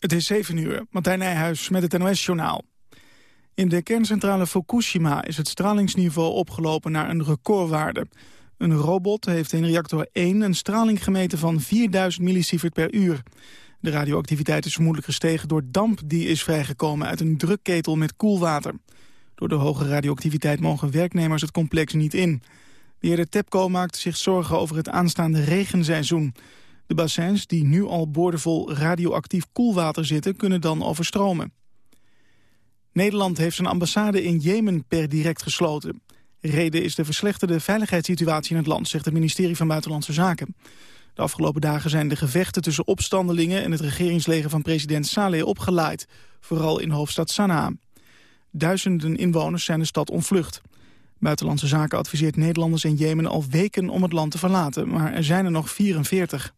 Het is 7 uur, Martijn Nijhuis met het NOS-journaal. In de kerncentrale Fukushima is het stralingsniveau opgelopen naar een recordwaarde. Een robot heeft in reactor 1 een straling gemeten van 4000 millisievert per uur. De radioactiviteit is vermoedelijk gestegen door damp die is vrijgekomen uit een drukketel met koelwater. Door de hoge radioactiviteit mogen werknemers het complex niet in. Beheerder TEPCO maakt zich zorgen over het aanstaande regenseizoen. De bassins, die nu al boordevol radioactief koelwater zitten, kunnen dan overstromen. Nederland heeft zijn ambassade in Jemen per direct gesloten. Reden is de verslechterde veiligheidssituatie in het land, zegt het ministerie van Buitenlandse Zaken. De afgelopen dagen zijn de gevechten tussen opstandelingen en het regeringsleger van president Saleh opgeleid, vooral in hoofdstad Sanaa. Duizenden inwoners zijn de stad ontvlucht. Buitenlandse Zaken adviseert Nederlanders in Jemen al weken om het land te verlaten, maar er zijn er nog 44.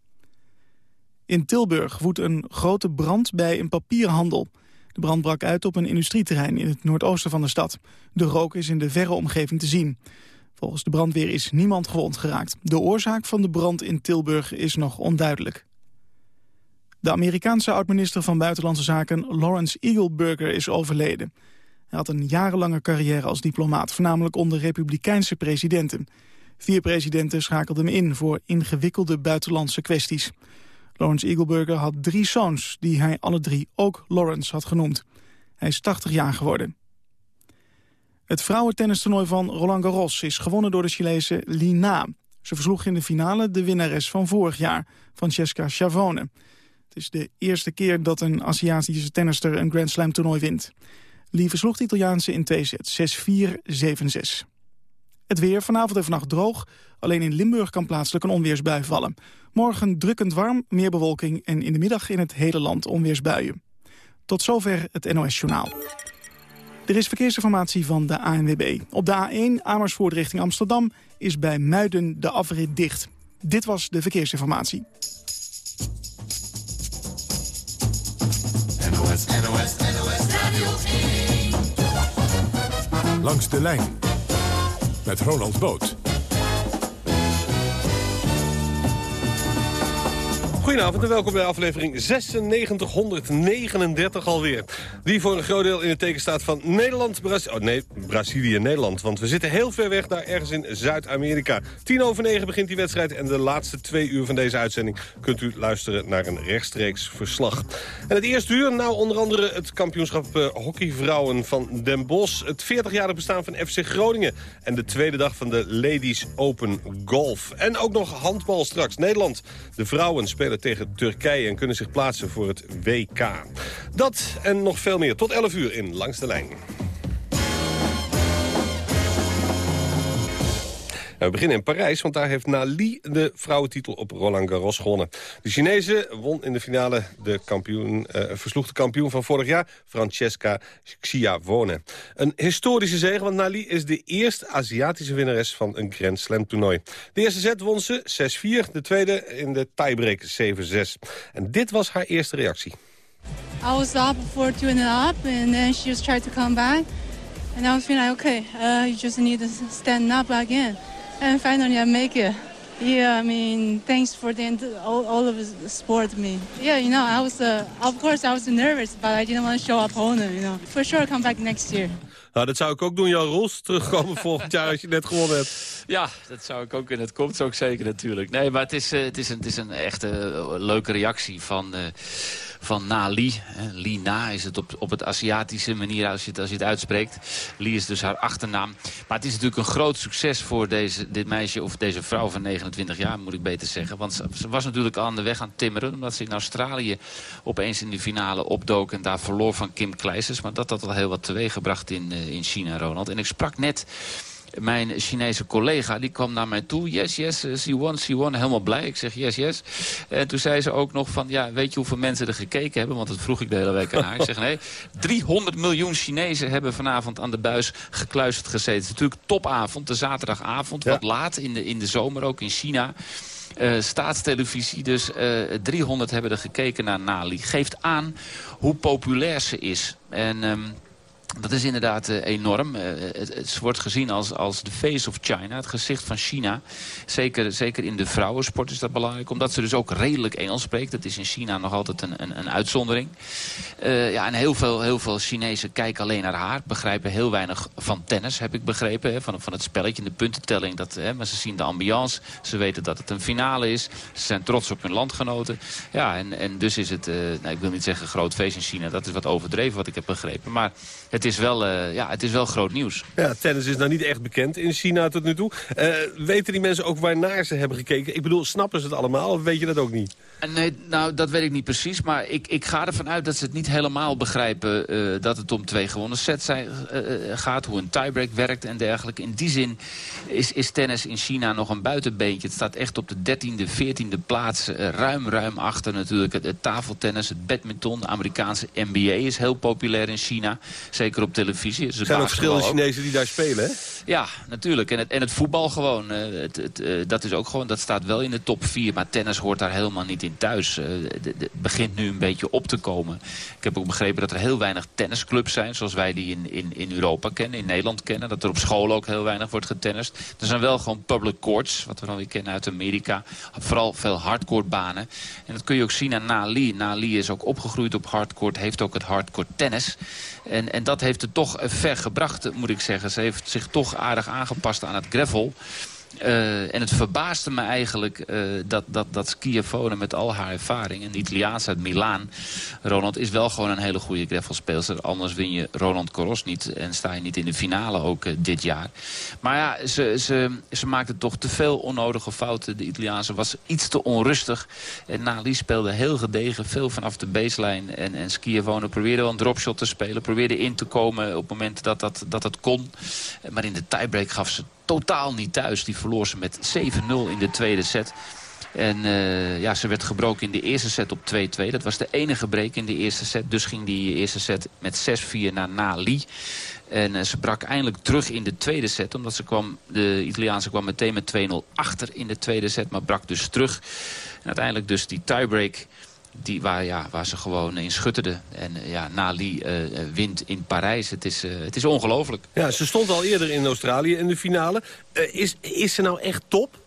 In Tilburg woedt een grote brand bij een papierhandel. De brand brak uit op een industrieterrein in het noordoosten van de stad. De rook is in de verre omgeving te zien. Volgens de brandweer is niemand gewond geraakt. De oorzaak van de brand in Tilburg is nog onduidelijk. De Amerikaanse oud-minister van Buitenlandse Zaken Lawrence Eagleburger is overleden. Hij had een jarenlange carrière als diplomaat, voornamelijk onder republikeinse presidenten. Vier presidenten schakelden hem in voor ingewikkelde buitenlandse kwesties. Lawrence Eagleburger had drie zoons, die hij alle drie ook Lawrence had genoemd. Hij is 80 jaar geworden. Het vrouwentennistoernooi van Roland Garros is gewonnen door de Chilese Lina. Ze versloeg in de finale de winnares van vorig jaar, Francesca Chavone. Het is de eerste keer dat een Aziatische tennister een Grand Slam toernooi wint. Lee versloeg de Italiaanse in twee sets, 6-4, 7-6. Het weer, vanavond en vannacht droog. Alleen in Limburg kan plaatselijk een onweersbui vallen. Morgen drukkend warm, meer bewolking en in de middag in het hele land onweersbuien. Tot zover het NOS-journaal. Er is verkeersinformatie van de ANWB. Op de A1 Amersfoort richting Amsterdam is bij Muiden de afrit dicht. Dit was de verkeersinformatie. NOS, NOS, NOS Radio 1. Langs de lijn met Ronald Boot. Goedenavond en welkom bij aflevering 9639 alweer. Die voor een groot deel in het teken staat van Nederland, Braz oh nee, Brazilië Nederland. Want we zitten heel ver weg daar ergens in Zuid-Amerika. Tien over negen begint die wedstrijd en de laatste twee uur van deze uitzending... kunt u luisteren naar een rechtstreeks verslag. En het eerste uur, nou onder andere het kampioenschap uh, hockeyvrouwen van Den Bosch... het 40-jarig bestaan van FC Groningen... en de tweede dag van de Ladies Open Golf. En ook nog handbal straks. Nederland, de vrouwen spelen tegen Turkije... en kunnen zich plaatsen voor het WK. Dat en nog veel meer tot 11 uur in Langs de Lijn. We beginnen in Parijs, want daar heeft Nali de vrouwentitel op Roland Garros gewonnen. De Chinese won in de finale de kampioen, uh, versloeg de kampioen van vorig jaar, Francesca Xiavone. Een historische zege, want Nali is de eerste Aziatische winnares van een Grand Slam toernooi. De eerste set won ze 6-4, de tweede in de tiebreak 7-6. En dit was haar eerste reactie. I was up for two and up, and then she was trying to come back. And I was feeling like, okay, uh, you just need to stand up again. And finally I make it. Yeah, I mean, thanks for the all, all of the support me. Yeah, you know, I was, uh, of course I was nervous, but I didn't want to show opponent, you know. For sure come back next year. Nou, dat zou ik ook doen, Jan Ros. Terugkomen volgend jaar als je net gewonnen hebt. Ja, dat zou ik ook. En het komt ook zeker natuurlijk. Nee, maar het is, uh, het is, een, het is een echte uh, leuke reactie van... Uh, van Nali. Lina is het op, op het Aziatische manier als je, het, als je het uitspreekt. Li is dus haar achternaam. Maar het is natuurlijk een groot succes voor deze, dit meisje, of deze vrouw van 29 jaar, moet ik beter zeggen. Want ze was natuurlijk al aan de weg aan timmeren, omdat ze in Australië opeens in de finale opdook en daar verloor van Kim Kleisters. Maar dat had al heel wat teweeg gebracht in, in China, Ronald. En ik sprak net mijn Chinese collega, die kwam naar mij toe. Yes, yes, uh, she won, she won. Helemaal blij. Ik zeg yes, yes. En toen zei ze ook nog van, ja, weet je hoeveel mensen er gekeken hebben? Want dat vroeg ik de hele week aan haar. Ik zeg, nee, 300 miljoen Chinezen hebben vanavond aan de buis gekluisterd gezeten. Het is natuurlijk topavond, de zaterdagavond. Wat laat in de, in de zomer ook in China. Uh, staatstelevisie, dus uh, 300 hebben er gekeken naar Nali. Geeft aan hoe populair ze is. En... Um, Dat is inderdaad uh, enorm. Uh, het, wordt gezien als, als de face of China, het gezicht van China. Zeker, zeker in de vrouwensport is dat belangrijk. Omdat ze dus ook redelijk Engels spreekt. Dat is in China nog altijd een, een, een uitzondering. Uh, ja, en heel veel, heel veel Chinezen kijken alleen naar haar. Begrijpen heel weinig van tennis, heb ik begrepen. Hè, van, van het spelletje, de puntentelling. Dat, hè, maar ze zien de ambiance. Ze weten dat het een finale is. Ze zijn trots op hun landgenoten. Ja, en, en dus is het, nou, ik wil niet zeggen groot feest in China. Dat is wat overdreven wat ik heb begrepen. Maar het is wel, uh, ja, het is wel groot nieuws. Ja, tennis is nou niet echt bekend in China tot nu toe. Uh, weten die mensen ook waarnaar ze hebben gekeken? Ik bedoel, snappen ze het allemaal of weet je dat ook niet? Nee, nou, dat weet ik niet precies. Maar ik, ik ga ervan uit dat ze het niet helemaal begrijpen... Uh, dat het om twee gewonnen sets zijn, gaat, hoe een tiebreak werkt en dergelijke. In die zin is, is tennis in China nog een buitenbeentje. Het staat echt op de 13e, 14e plaats. ruim, ruim achter natuurlijk het, het tafeltennis, het badminton. De Amerikaanse NBA is heel populair in China. Zeker op televisie. Er zijn ook verschillende Chinezen die daar spelen, hè? Ja, natuurlijk. En het, en het voetbal gewoon. Het, het, dat is ook gewoon, dat staat wel in de top 4. Maar tennis hoort daar helemaal niet in thuis. Het begint nu een beetje op te komen. Ik heb ook begrepen dat er heel weinig tennisclubs zijn. Zoals wij die in, in, in Europa kennen, in Nederland kennen. Dat er op school ook heel weinig wordt getennist. Er zijn wel gewoon public courts, wat we dan weer kennen uit Amerika. Vooral veel hardcourt banen. En dat kun je ook zien aan Nali. Nali is ook opgegroeid op hardcourt. Heeft ook het hardcourt tennis. En, en dat heeft het toch ver gebracht, moet ik zeggen. Ze heeft zich toch aardig aangepast aan het gravel. Uh, en het verbaasde me eigenlijk uh, dat, dat, dat met al haar ervaring... een Italiaans uit Milaan... Ronald is wel gewoon een hele goede gravelspeelster. Anders win je Roland Garros niet en sta je niet in de finale ook uh, dit jaar. Maar ja, ze, ze, ze maakte toch te veel onnodige fouten. De Italiaanse was iets te onrustig. En Nali speelde heel gedegen, veel vanaf de baseline. En, en Schiavone probeerde wel een dropshot te spelen. Probeerde in te komen op het moment dat dat, dat het kon. Maar in de tiebreak gaf ze totaal niet thuis. Die verloor ze met 7-0 in de tweede set. En uh, ja, ze werd gebroken in de eerste set op 2-2. Dat was de enige break in de eerste set. Dus ging die eerste set met 6-4 naar Nali. En uh, ze brak eindelijk terug in de tweede set. Omdat ze kwam, de Italiaanse kwam meteen met 2-0 achter in de tweede set. Maar brak dus terug. En uiteindelijk dus die tiebreak die, waar, ja, waar ze gewoon in schutterden. En ja, Nali uh, wint in Parijs. Het is, uh, het is ongelooflijk. Ja, ze stond al eerder in Australië in de finale. Uh, is, is ze nou echt top?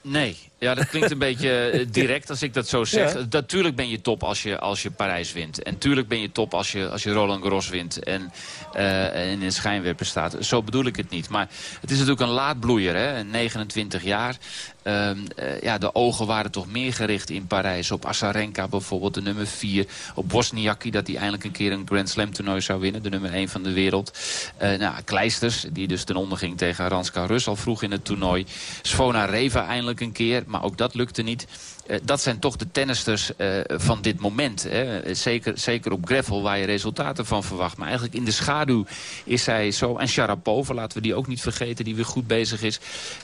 Nee, ja, dat klinkt een beetje direct als ik dat zo zeg. Ja. Natuurlijk ben je top als je, als je Parijs wint. En natuurlijk ben je top als je, als je Roland Garros wint en, uh, in een schijnwerper staat. Zo bedoel ik het niet. Maar het is natuurlijk een laadbloeier, hè? 29 jaar. Um, uh, ja, de ogen waren toch meer gericht in Parijs. Op Asarenka bijvoorbeeld, de nummer 4. Op Wozniacki, dat hij eindelijk een keer een Grand Slam toernooi zou winnen. De nummer 1 van de wereld. Uh, nou, Kleisters, die dus ten onder ging tegen Aranska Rus al vroeg in het toernooi. Svona Reva eindelijk een keer, maar ook dat lukte niet. Uh, dat zijn toch de tennisters uh, van dit moment. Hè. Zeker, zeker op gravel waar je resultaten van verwacht. Maar eigenlijk in de schaduw is zij zo. En Sharapova, laten we die ook niet vergeten, die weer goed bezig is.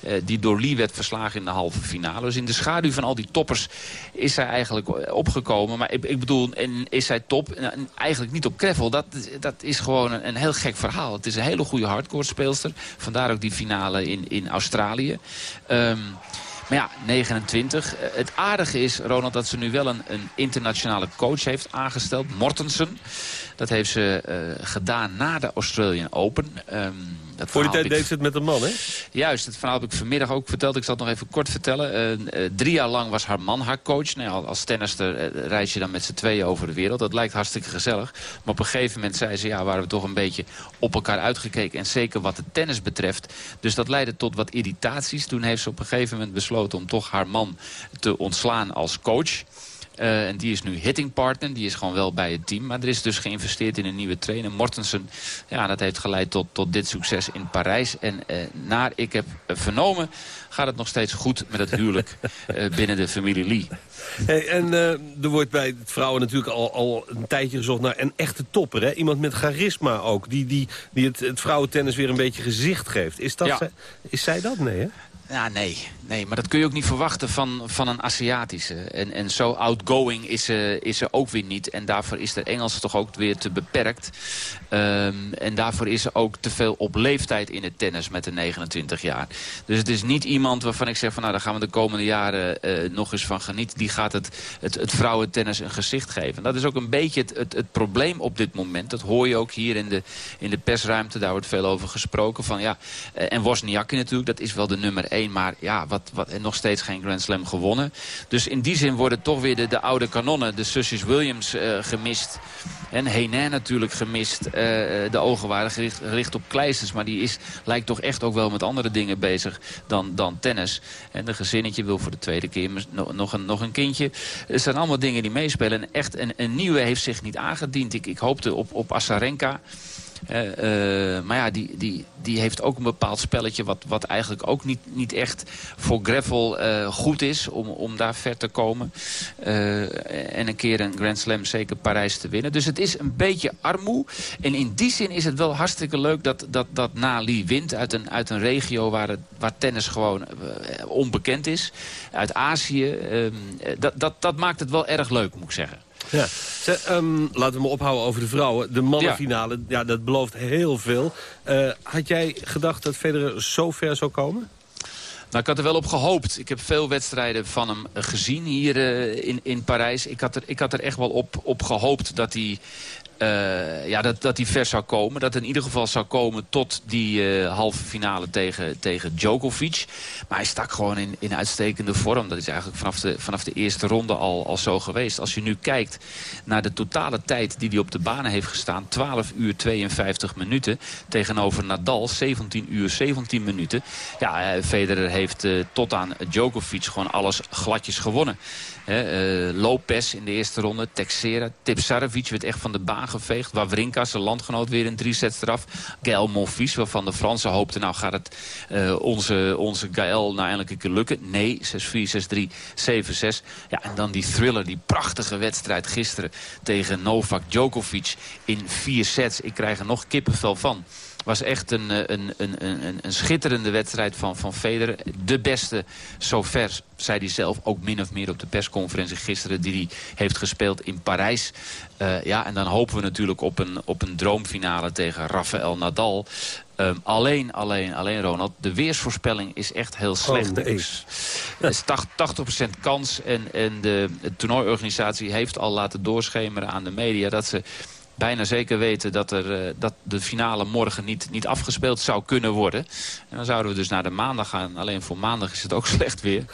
Uh, die door Lee werd verslagen in de halve finale. Dus in de schaduw van al die toppers is zij eigenlijk opgekomen. Maar ik, ik bedoel, en is zij top? En eigenlijk niet op gravel. Dat, dat is gewoon een, een heel gek verhaal. Het is een hele goede hardcore speelster. Vandaar ook die finale in, in Australië. Um, maar ja, 29. Het aardige is, Ronald, dat ze nu wel een, een internationale coach heeft aangesteld. Mortensen. Dat heeft ze uh, gedaan na de Australian Open. Um, dat Voor die tijd ik... deed ze het met een man, hè? Juist, het verhaal heb ik vanmiddag ook verteld. Ik zal het nog even kort vertellen. Uh, uh, drie jaar lang was haar man haar coach. Nou, als tennister uh, reis je dan met z'n tweeën over de wereld. Dat lijkt hartstikke gezellig. Maar op een gegeven moment zei ze... ja, waren we toch een beetje op elkaar uitgekeken. En zeker wat de tennis betreft. Dus dat leidde tot wat irritaties. Toen heeft ze op een gegeven moment besloten... om toch haar man te ontslaan als coach. Uh, en die is nu hittingpartner. Die is gewoon wel bij het team. Maar er is dus geïnvesteerd in een nieuwe trainer. Mortensen. Ja, dat heeft geleid tot, tot dit succes in Parijs. En uh, naar ik heb vernomen gaat het nog steeds goed met het huwelijk uh, binnen de familie Lee. Hey, en er wordt bij vrouwen natuurlijk al, al een tijdje gezocht naar een echte topper. Hè? Iemand met charisma ook, die, die, die het, het vrouwentennis weer een beetje gezicht geeft. Is, dat ja. is zij dat? Nee, hè? Ja, nee. nee, maar dat kun je ook niet verwachten van, van een Aziatische. En, en zo outgoing is ze, is ze ook weer niet. En daarvoor is de Engels toch ook weer te beperkt. Ehm, en daarvoor is ze ook te veel op leeftijd in het tennis met de 29 jaar. Dus het is niet iemand waarvan ik zeg van nou daar gaan we de komende jaren uh, nog eens van genieten. Die gaat het, het, het vrouwentennis een gezicht geven. dat is ook een beetje het, het, het, probleem op dit moment. Dat hoor je ook hier in de, in de persruimte. Daar wordt veel over gesproken. Van, ja, uh, en Wozniacki natuurlijk, dat is wel de nummer 1. Maar ja, wat, wat, nog steeds geen Grand Slam gewonnen. Dus in die zin worden toch weer de, de oude kanonnen, de zusjes Williams, uh, gemist. En Henin natuurlijk gemist. Uh, de ogen waren gericht, gericht, op Kleisters. Maar die is, lijkt toch echt ook wel met andere dingen bezig dan, dan tennis. En de gezinnetje wil voor de tweede keer nog een, nog een kindje. Het zijn allemaal dingen die meespelen. En echt een, een nieuwe heeft zich niet aangediend. Ik, ik hoopte op, op Asarenka. Uh, uh, maar ja, die, die, die heeft ook een bepaald spelletje... wat, wat eigenlijk ook niet, niet echt voor gravel uh, goed is... Om, om daar ver te komen. en een keer een Grand Slam, zeker Parijs, te winnen. Dus het is een beetje armoe. En in die zin is het wel hartstikke leuk dat, dat, dat Nali wint... uit een, uit een regio waar, het, waar tennis gewoon onbekend is. Uit Azië. Ehm, dat, dat, dat maakt het wel erg leuk, moet ik zeggen. Ja. um, laten we me ophouden over de vrouwen. De mannenfinale, ja. ja dat belooft heel veel. Uh, had jij gedacht dat Federer zo ver zou komen? Nou, ik had er wel op gehoopt. Ik heb veel wedstrijden van hem gezien hier uh, in, in Parijs. Ik had, er, ik had er echt wel op, op gehoopt dat hij uh, ja, dat, dat die ver zou komen. Dat in ieder geval zou komen tot die uh, halve finale tegen, tegen Djokovic. Maar hij stak gewoon in, in uitstekende vorm. Dat is eigenlijk vanaf de, vanaf de eerste ronde al, al zo geweest. Als je nu kijkt naar de totale tijd die hij op de banen heeft gestaan. 12 uur 52 minuten. Tegenover Nadal 17 uur 17 minuten. Ja, Federer heeft tot aan Djokovic gewoon alles gladjes gewonnen. Lopez in de eerste ronde, Texera, Tipsarevic werd echt van de baan geveegd. Wawrinka, zijn landgenoot, weer in drie sets eraf. Gaël Monfils, waarvan de Fransen hoopten... nou gaat het uh, onze, onze Gaël nou eindelijk een keer lukken. Nee, 6-4, 6-3, 7-6. Ja, en dan die thriller, die prachtige wedstrijd gisteren... tegen Novak Djokovic in vier sets. Ik krijg er nog kippenvel van was echt een, een, een, een, een schitterende wedstrijd van, van Federer. De beste zover, zei hij zelf, ook min of meer op de persconferentie gisteren... die hij heeft gespeeld in Parijs. Uh, ja, en dan hopen we natuurlijk op een, op een droomfinale tegen Rafael Nadal. Um, alleen, alleen, alleen Ronald. De weersvoorspelling is echt heel slecht. Oh, nee. Het is 80%, 80 kans. En, en de, de toernooiorganisatie heeft al laten doorschemeren aan de media... dat ze bijna zeker weten dat, er, uh, dat de finale morgen niet, niet afgespeeld zou kunnen worden. En dan zouden we dus naar de maandag gaan. Alleen voor maandag is het ook slecht weer.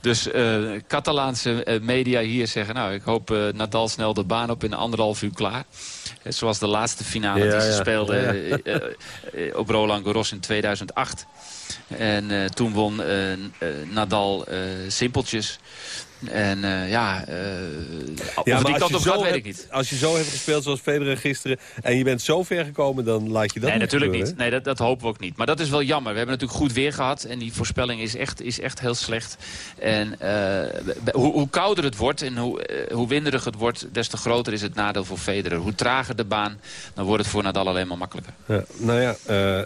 dus uh, Catalaanse uh, media hier zeggen... nou, ik hoop Nadal snel de baan op in anderhalf uur klaar. Zoals de laatste finale ja, die ze ja. speelden ja, op Roland Garros in 2008. En toen won Nadal simpeltjes. En uh, ja, uh, ja, die kant op gaat, weet ik niet. Als je zo hebt gespeeld zoals Federer gisteren... en je bent zo ver gekomen, dan laat je dat Nee, niet natuurlijk gebeuren, niet. Nee, dat, dat hopen we ook niet. Maar dat is wel jammer. We hebben natuurlijk goed weer gehad. En die voorspelling is echt, is echt heel slecht. En uh, hoe, hoe, kouder het wordt en hoe, hoe winderig het wordt... des te groter is het nadeel voor Federer. Hoe trager de baan, dan wordt het voor Nadal alleen maar makkelijker. Ja, nou ja,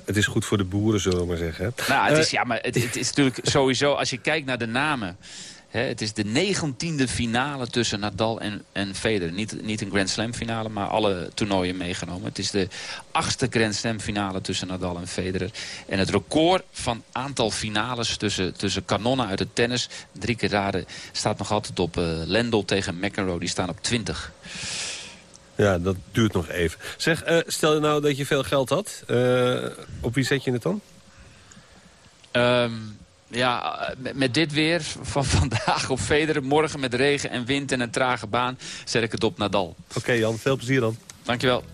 het is goed voor de boeren, zullen we maar zeggen. Nou, het is, ja, maar het, het is natuurlijk sowieso... als je kijkt naar de namen... He, het is de negentiende finale tussen Nadal en, en Federer. Niet, niet een Grand Slam finale, maar alle toernooien meegenomen. Het is de achtste Grand Slam finale tussen Nadal en Federer. En het record van aantal finales tussen, tussen kanonnen uit het tennis... drie keer raden, staat nog altijd op uh, Lendl tegen McEnroe. Die staan op 20. Ja, dat duurt nog even. Zeg, uh, stel je nou dat je veel geld had. Uh, op wie zet je het dan? Um, ja, met dit weer van vandaag op Federer. Morgen met regen en wind en een trage baan zet ik het op Nadal. Oké okay, Jan, veel plezier dan. Dankjewel.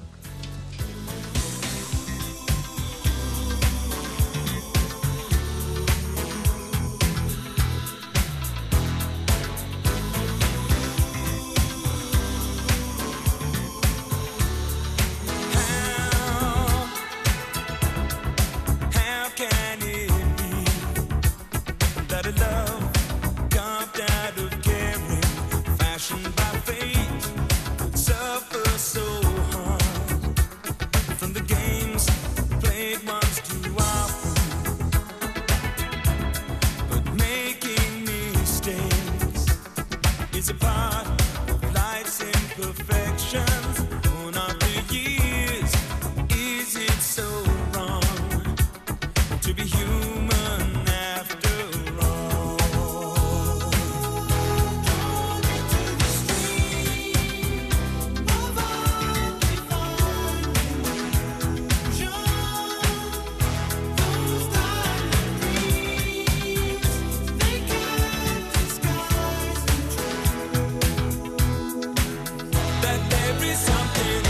That there is something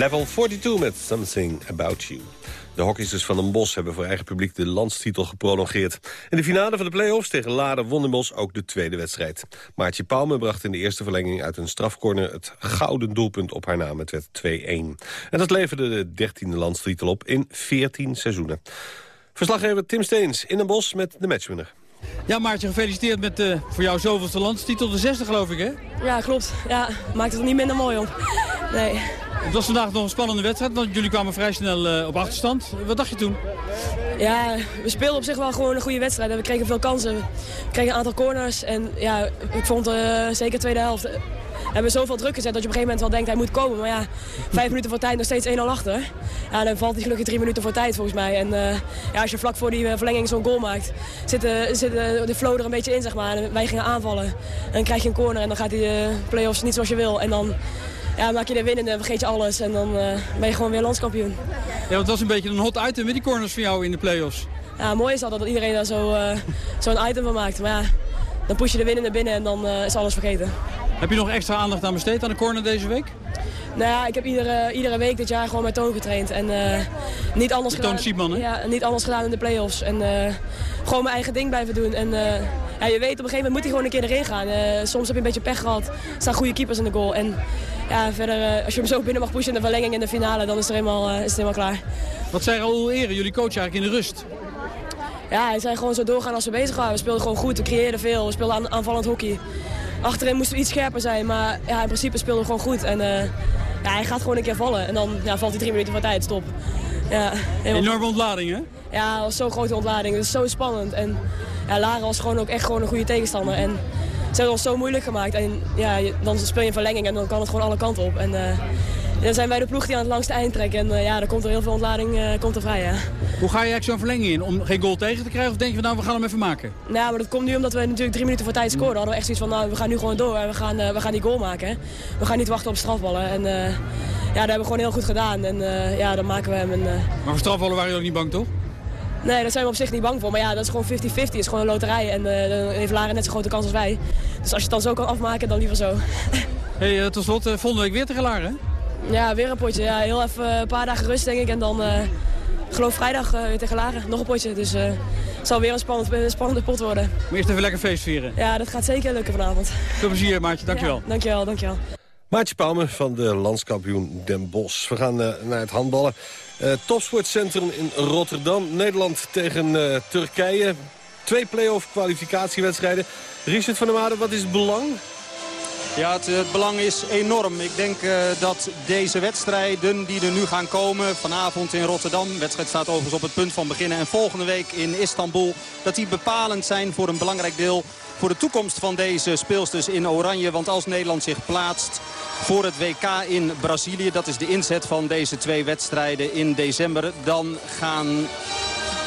Level 42 met Something About You. De hockeysters van Den Bosch hebben voor eigen publiek de landstitel geprolongeerd. In de finale van de play-offs tegen Laren won Den Bosch ook de tweede wedstrijd. Maartje Palme bracht in de eerste verlenging uit een strafcorner... het gouden doelpunt op haar naam. Het werd 2-1. En dat leverde de dertiende landstitel op in 14 seizoenen. Verslaggever Tim Steens in Den Bosch met de matchwinner. Ja, Maartje, gefeliciteerd met de voor jou zoveelste landstitel. De zesde, geloof ik, hè? Ja, klopt. Ja, maakt het er niet minder mooi op. Nee. Het was vandaag nog een spannende wedstrijd, want jullie kwamen vrij snel eh, op achterstand. Wat dacht je toen? Ja, we speelden op zich wel gewoon een goede wedstrijd. En we kregen veel kansen. We kregen een aantal corners. En ja, ik vond eh, zeker de tweede helft... eh, hebben we zoveel druk gezet dat je op een gegeven moment wel denkt hij moet komen. Maar ja, vijf minuten voor tijd nog steeds 1-0 achter. Ja, dan valt hij gelukkig drie minuten voor tijd volgens mij. En ja, als je vlak voor die verlenging zo'n goal maakt, zit, de, zit de, flow er een beetje in, zeg maar. En wij gingen aanvallen. En dan krijg je een corner en dan gaat die play-offs niet zoals je wil. En dan ja, maak je de winnende, vergeet je alles. En dan eh, ben je gewoon weer landskampioen. Ja, want het was een beetje een hot item met die corners van jou in de play-offs. Ja, mooi is altijd dat iedereen daar zo, eh, zo'n item van maakt. Maar ja, dan push je de winnende binnen en dan eh, is alles vergeten. Heb je nog extra aandacht aan besteed aan de corner deze week? Nou ja, ik heb iedere, iedere week dit jaar gewoon met Toon getraind. En eh, niet anders Toon gedaan. Siepman, hè? Ja, niet anders gedaan in de play-offs. En eh, gewoon mijn eigen ding blijven doen. En eh, ja, je weet, op een gegeven moment moet hij gewoon een keer erin gaan. Eh, soms heb je een beetje pech gehad. Er staan goede keepers in de goal. En ja, verder, eh, als je hem zo binnen mag pushen in de verlenging in de finale, dan is het helemaal, eh, is het helemaal klaar. Wat zei Raoul Eren, jullie coach eigenlijk in de rust? Ja, hij zei gewoon zo doorgaan als we bezig waren. We speelden gewoon goed, we creëerden veel, we speelden aan, aanvallend hockey. Achterin moesten we iets scherper zijn, maar ja, in principe speelden we gewoon goed. En eh, ja, hij gaat gewoon een keer vallen en dan ja, valt hij drie minuten voor tijd, stop. Ja, helemaal- Enorme ontlading, hè? ja, het was zo'n grote ontlading. Het is zo spannend. En ja, Lara was gewoon ook echt gewoon een goede tegenstander. En ze hebben ons zo moeilijk gemaakt. En ja, dan speel je een verlenging en dan kan het gewoon alle kanten op. En eh, dan zijn wij de ploeg die aan het langste eind trekken. En uh, ja, dan komt er heel veel ontlading uh, komt er vrij, ja. Hoe ga je eigenlijk zo'n verlenging in? Om geen goal tegen te krijgen? Of denk je nou, we gaan hem even maken? Nou, maar dat komt nu omdat we natuurlijk drie minuten voor tijd scoren. Hadden we echt zoiets van, nou, we gaan nu gewoon door en we gaan, uh, we gaan die goal maken. We gaan niet wachten op strafballen. En ja, dat hebben we gewoon heel goed gedaan. En ja, dan maken we hem. En, maar voor strafballen waren jullie ook niet bang, toch? Nee, daar zijn we op zich niet bang voor. Maar ja, dat is gewoon 50-50. Het is gewoon een loterij. En dan heeft Laren net zo grote kans als wij. Dus als je het dan zo kan afmaken, dan liever zo. hey, tot slot, volgende week weer tegen Laren, ja, weer een potje. Ja, heel even een paar dagen rust denk ik. En dan uh, geloof vrijdag uh, weer tegen Laren. Nog een potje. Dus uh, het zal weer een, spannend, een spannende pot worden. Maar eerst even lekker feest vieren. Ja, dat gaat zeker lukken vanavond. Veel plezier Maatje, dankjewel. Ja, dankjewel, dankjewel. Maatje Palme van de landskampioen Den Bosch. We gaan naar het handballen. topsportcentrum in Rotterdam. Nederland tegen Turkije. Twee play-off kwalificatiewedstrijden. Richard van der Maden, wat is het belang? Ja, het, belang is enorm. Ik denk uh, dat deze wedstrijden die er nu gaan komen... vanavond in Rotterdam, wedstrijd staat overigens op het punt van beginnen... en volgende week in Istanbul, dat die bepalend zijn voor een belangrijk deel... voor de toekomst van deze speelsters in Oranje. Want als Nederland zich plaatst voor het WK in Brazilië... dat is de inzet van deze twee wedstrijden in december... dan gaan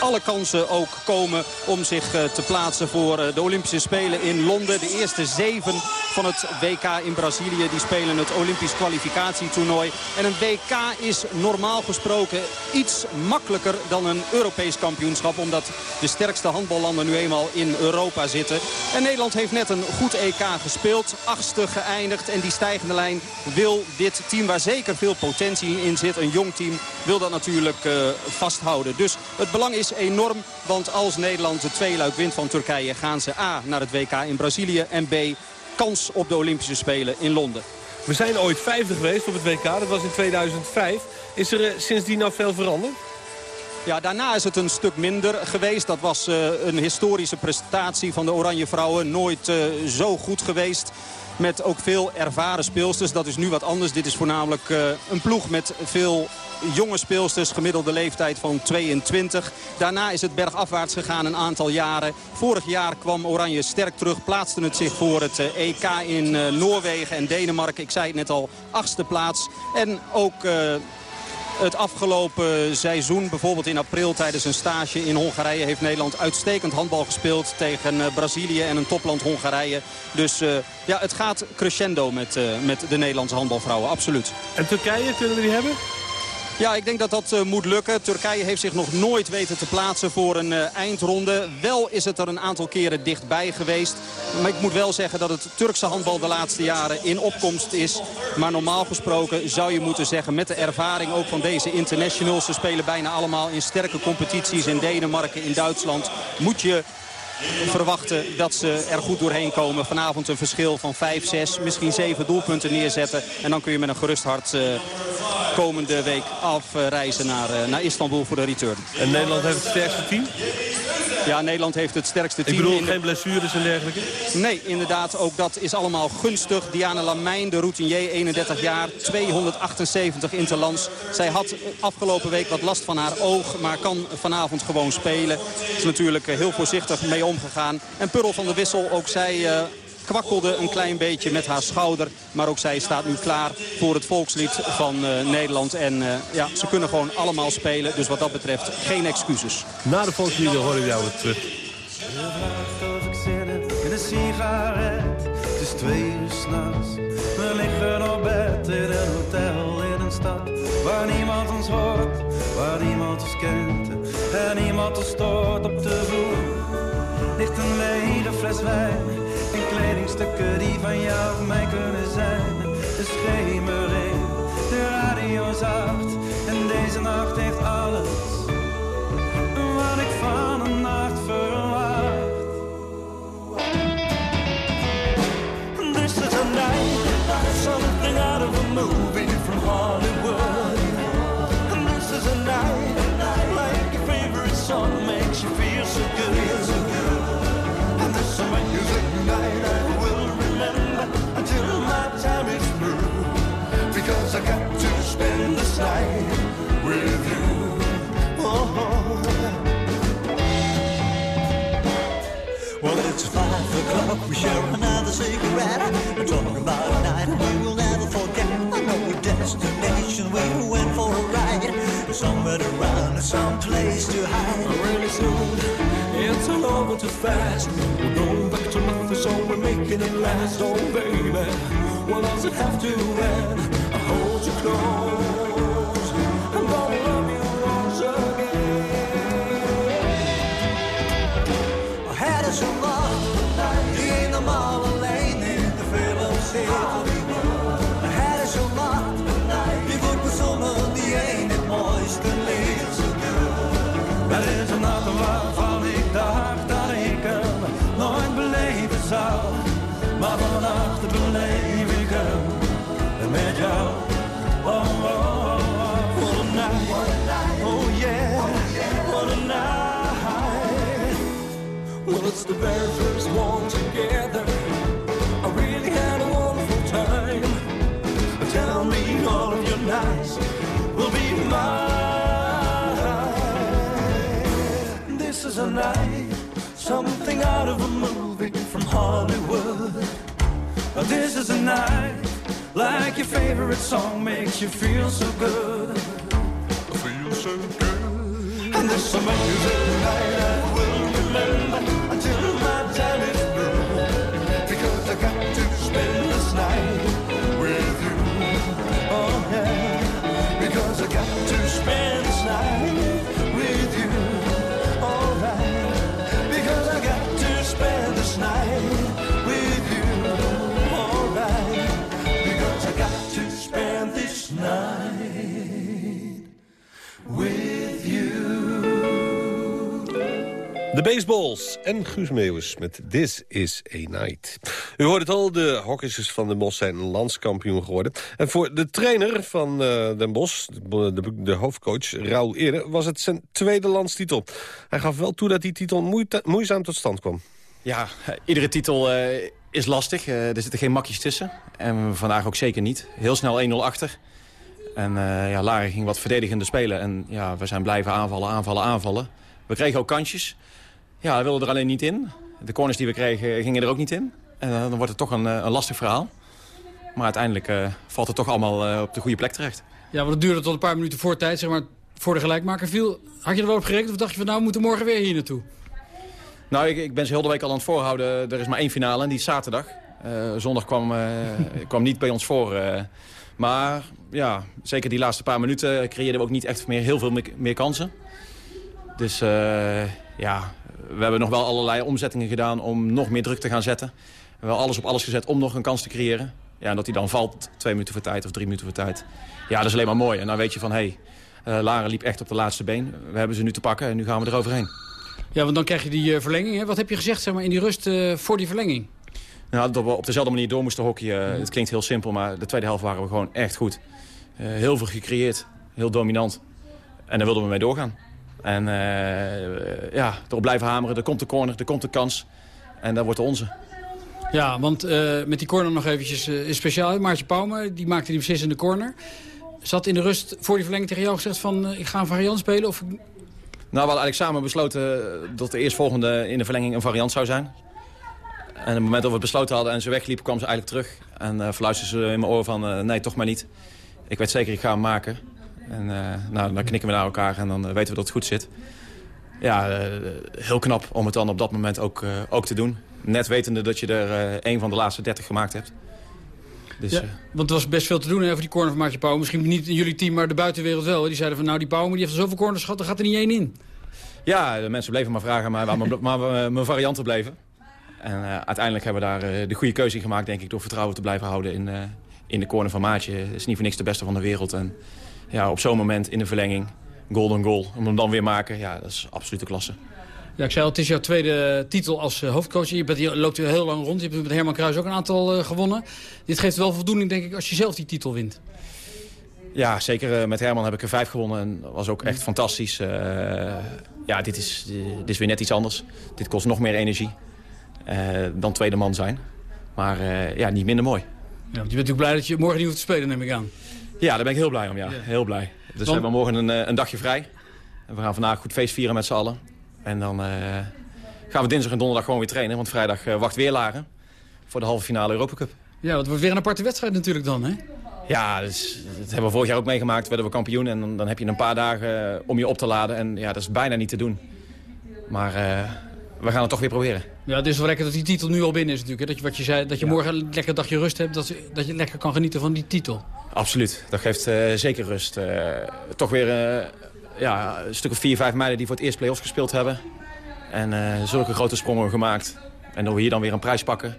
alle kansen ook komen om zich eh, te plaatsen voor eh, de Olympische Spelen in Londen. De eerste zeven van het WK in Brazilië die spelen het Olympisch kwalificatietoernooi. En een WK is normaal gesproken iets makkelijker dan een Europees kampioenschap. Omdat de sterkste handballanden nu eenmaal in Europa zitten. En Nederland heeft net een goed EK gespeeld. Achtste geëindigd. En die stijgende lijn wil dit team waar zeker veel potentie in zit. Een jong team wil dat natuurlijk uh, vasthouden. Dus het belang is enorm. Want als Nederland de tweeluik wint van Turkije gaan ze A naar het WK in Brazilië. En B kans op de Olympische Spelen in Londen. We zijn ooit vijfde geweest op het WK. Dat was in 2005. Is er uh, sindsdien nou veel veranderd? Ja, daarna is het een stuk minder geweest. Dat was uh, een historische prestatie van de Oranje Vrouwen. Nooit uh, zo goed geweest. Met ook veel ervaren speelsters. Dat is nu wat anders. Dit is voornamelijk een ploeg met veel jonge speelsters. Gemiddelde leeftijd van 22. Daarna is het bergafwaarts gegaan een aantal jaren. Vorig jaar kwam Oranje sterk terug. Plaatste het zich voor het EK in Noorwegen en Denemarken. Ik zei het net al, achtste plaats. En ook... Het afgelopen seizoen, bijvoorbeeld in april tijdens een stage in Hongarije... heeft Nederland uitstekend handbal gespeeld tegen Brazilië en een topland Hongarije. Dus uh, ja, het gaat crescendo met, uh, met de Nederlandse handbalvrouwen, absoluut. En Turkije, kunnen we die hebben? Ja, ik denk dat dat uh, moet lukken. Turkije heeft zich nog nooit weten te plaatsen voor een uh, eindronde. Wel is het er een aantal keren dichtbij geweest. Maar ik moet wel zeggen dat het Turkse handbal de laatste jaren in opkomst is. Maar normaal gesproken zou je moeten zeggen met de ervaring ook van deze internationals. Ze spelen bijna allemaal in sterke competities in Denemarken, in Duitsland. Moet je verwachten dat ze er goed doorheen komen. Vanavond een verschil van 5, 6, misschien 7 doelpunten neerzetten. En dan kun je met een gerust hart uh, komende week afreizen naar, uh, naar Istanbul voor de return. En Nederland heeft het sterkste team? Ja, Nederland heeft het sterkste team. Ik bedoel, geen blessures en dergelijke? Nee, inderdaad. Ook dat is allemaal gunstig. Diana Lamijn, de routinier, 31 jaar, 278 interlands. Zij had afgelopen week wat last van haar oog, maar kan vanavond gewoon spelen. Is natuurlijk heel voorzichtig mee omgegaan. En Purl van de Wissel, ook zij... Uh, kwakkelde een klein beetje met haar schouder. Maar ook zij staat nu klaar voor het volkslied van uh, Nederland. En uh, ja, ze kunnen gewoon allemaal spelen. Dus wat dat betreft geen excuses. Na de volkslieden horen we jou weer terug. Je vraagt of ik zin heb in een sigaret. Het is twee uur s'nachts. We liggen op bed in een hotel in een stad. Waar niemand ons hoort, waar niemand ons kent. En niemand ons stoort op de vloer. Ligt een lege fles wijn en kledingstukken die van jou of mij kunnen zijn. De schemering, de radio zacht en deze nacht heeft alles wat ik van een nacht verwacht. This is a night, something out of a movie from Hollywood. And this is a night, like your favorite song makes you feel so good. And is my music night time is blue because I got to spend this night with you. Oh. Well, it's five o'clock. We share another cigarette. We're talking about a night we will never forget. I know a destination we went for a ride. Somewhere to run, some place to hide. I'm really soon. It's all over too fast. We're going back to nothing, so we're making it last. Oh, baby what does it have to end? I hold you close. It's the very first one together. I really had a wonderful time. Tell me all of your nights will be mine. This is a night, something out of a movie from Hollywood. This is a night, like your favorite song makes you feel so good. I Feel so good. And this amazing night I will remember until my time is through. Because I got to spend De Baseballs en Guus Meeuwis met This is a Night. U hoort het al, de hockeysters van Den Bosch zijn landskampioen geworden. En voor de trainer van uh, Den Bosch, de, de, de hoofdcoach Raoul Eerde... was het zijn tweede landstitel. Hij gaf wel toe dat die titel moeizaam tot stand kwam. Ja, iedere titel uh, is lastig. Uh, er zitten geen makjes tussen. En vandaag ook zeker niet. Heel snel 1-0 achter. En ja, Laren ging wat verdedigende spelen. En ja, we zijn blijven aanvallen, aanvallen, aanvallen. We kregen ook kansjes. Ja, we wilden er alleen niet in. De corners die we kregen gingen er ook niet in. En dan wordt het toch een, een lastig verhaal. Maar uiteindelijk uh, valt het toch allemaal uh, op de goede plek terecht. Ja, want het duurde tot een paar minuten voor tijd, zeg maar, voor de gelijkmaker viel. Had je er wel op gerekend of dacht je van nou, we moeten morgen weer hier naartoe? Nou, ik, ik ben ze heel de week al aan het voorhouden. Er is maar één finale en die is zaterdag. Uh, zondag kwam, kwam niet bij ons voor. maar ja, zeker die laatste paar minuten creëerden we ook niet echt meer heel veel meer, meer kansen. Dus ja, we hebben nog wel allerlei omzettingen gedaan om nog meer druk te gaan zetten. We hebben alles op alles gezet om nog een kans te creëren. Ja, en dat hij dan valt twee minuten voor tijd of drie minuten voor tijd. Ja, dat is alleen maar mooi. En dan weet je van, hé, hey, uh, Lara liep echt op de laatste been. We hebben ze nu te pakken en nu gaan we eroverheen. Ja, want dan krijg je die uh, verlenging. Hè? Wat heb je gezegd zeg maar, in die rust uh, voor die verlenging? Nou, dat we op dezelfde manier door moesten hockeyen. Mm. Het klinkt heel simpel, maar de tweede helft waren we gewoon echt goed. heel veel gecreëerd, heel dominant. En daar wilden we mee doorgaan. En uh, ja, erop blijven hameren. Er komt de corner, er komt de kans. En dat wordt de onze. Ja, want uh, met die corner nog eventjes uh, is speciaal. Maartje Pauwme, die maakte die beslissende corner. Zat in de rust voor die verlenging tegen jou gezegd van... ik ga een variant spelen? Of... Nou, we hadden eigenlijk samen besloten dat de eerstvolgende in de verlenging een variant zou zijn. En op het moment dat we het besloten hadden en ze wegliep, kwam ze eigenlijk terug. En uh, fluisterde ze in mijn oor van, nee, toch maar niet. Ik weet zeker, ik ga hem maken. En uh, nou, dan knikken we naar elkaar en dan uh, weten we dat het goed zit. Ja, uh, heel knap om het dan op dat moment ook, ook te doen. Net wetende dat je er één van de laatste 30 gemaakt hebt. Dus, ja, want er was best veel te doen hè, over die corner van Maartje Pauw. Misschien niet in jullie team, maar de buitenwereld wel. Die zeiden van nou die Pauw die heeft er zoveel corners gehad, er gaat er niet één in. Ja, de mensen bleven maar vragen maar waar mijn, maar mijn varianten bleven. En uiteindelijk hebben we daar de goede keuze in gemaakt, denk ik, door vertrouwen te blijven houden in, in de corner van Maatje. Het is niet voor niks de beste van de wereld. En ja, op zo'n moment in de verlenging, golden goal, om hem dan weer maken, ja, dat is absolute klasse. Ja, ik zei al, het is jouw tweede titel als uh, hoofdcoach. Je, bent, je loopt hier heel lang rond. Je hebt met Herman Kruis ook een aantal uh, gewonnen. Dit geeft wel voldoening, denk ik, als je zelf die titel wint. Ja, zeker uh, met Herman heb ik er vijf gewonnen. En dat was ook echt fantastisch. ja, dit is, dit is weer net iets anders. Dit kost nog meer energie dan tweede man zijn. Maar ja, niet minder mooi. Ja, je bent natuurlijk blij dat je morgen niet hoeft te spelen, neem ik aan. Ja, daar ben ik heel blij om, ja. Heel blij. Dus we hebben morgen een, een, dagje vrij. En we gaan vandaag goed feest vieren met z'n allen. En dan uh, gaan we dinsdag en donderdag gewoon weer trainen. Want vrijdag uh, wacht weer Laren voor de halve finale Europa Cup. Ja, het wordt weer een aparte wedstrijd natuurlijk dan, hè? Ja, dus, dat hebben we vorig jaar ook meegemaakt. werden we kampioen en dan, dan heb je een paar dagen om je op te laden. En ja, dat is bijna niet te doen. Maar uh, we gaan het toch weer proberen. Ja, het is wel lekker dat die titel nu al binnen is natuurlijk. Hè? Dat je, wat je zei, dat je morgen een lekker dagje rust hebt. Dat, dat je lekker kan genieten van die titel. Absoluut, dat geeft uh, zeker rust. Uh, toch weer ja, een stuk of vier, vijf meiden die voor het eerst play-offs gespeeld hebben. En zulke grote sprongen gemaakt. En dat we hier dan weer een prijs pakken.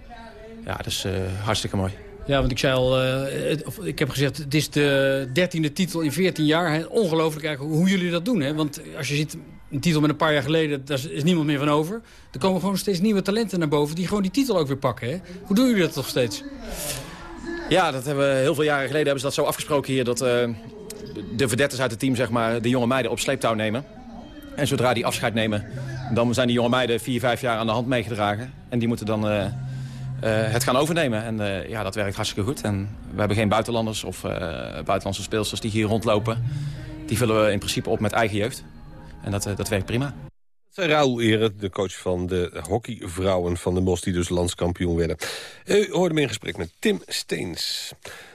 Ja, dat is hartstikke mooi. Ja, want ik zei al, uh, ik heb gezegd, het is de dertiende titel in 14 jaar. Ongelooflijk eigenlijk hoe jullie dat doen. Hè? Want als je ziet, een titel met een paar jaar geleden, daar is niemand meer van over. Er komen gewoon steeds nieuwe talenten naar boven die gewoon die titel ook weer pakken. Hè? Hoe doen jullie dat toch steeds? Ja, dat hebben we heel veel jaren geleden hebben ze dat zo afgesproken hier. Dat uh, de verdetters uit het team zeg maar, de jonge meiden op sleeptouw nemen. En zodra die afscheid nemen, dan zijn die jonge meiden vier, vijf jaar aan de hand meegedragen. En die moeten dan... Uh, uh, het gaan overnemen. En ja, dat werkt hartstikke goed. En we hebben geen buitenlanders of buitenlandse speelsters die hier rondlopen. Die vullen we in principe op met eigen jeugd. En dat, dat werkt prima. Raoul Eren, de coach van de hockeyvrouwen van de Mos... die dus landskampioen werden. U hoorde me in gesprek met Tim Steens.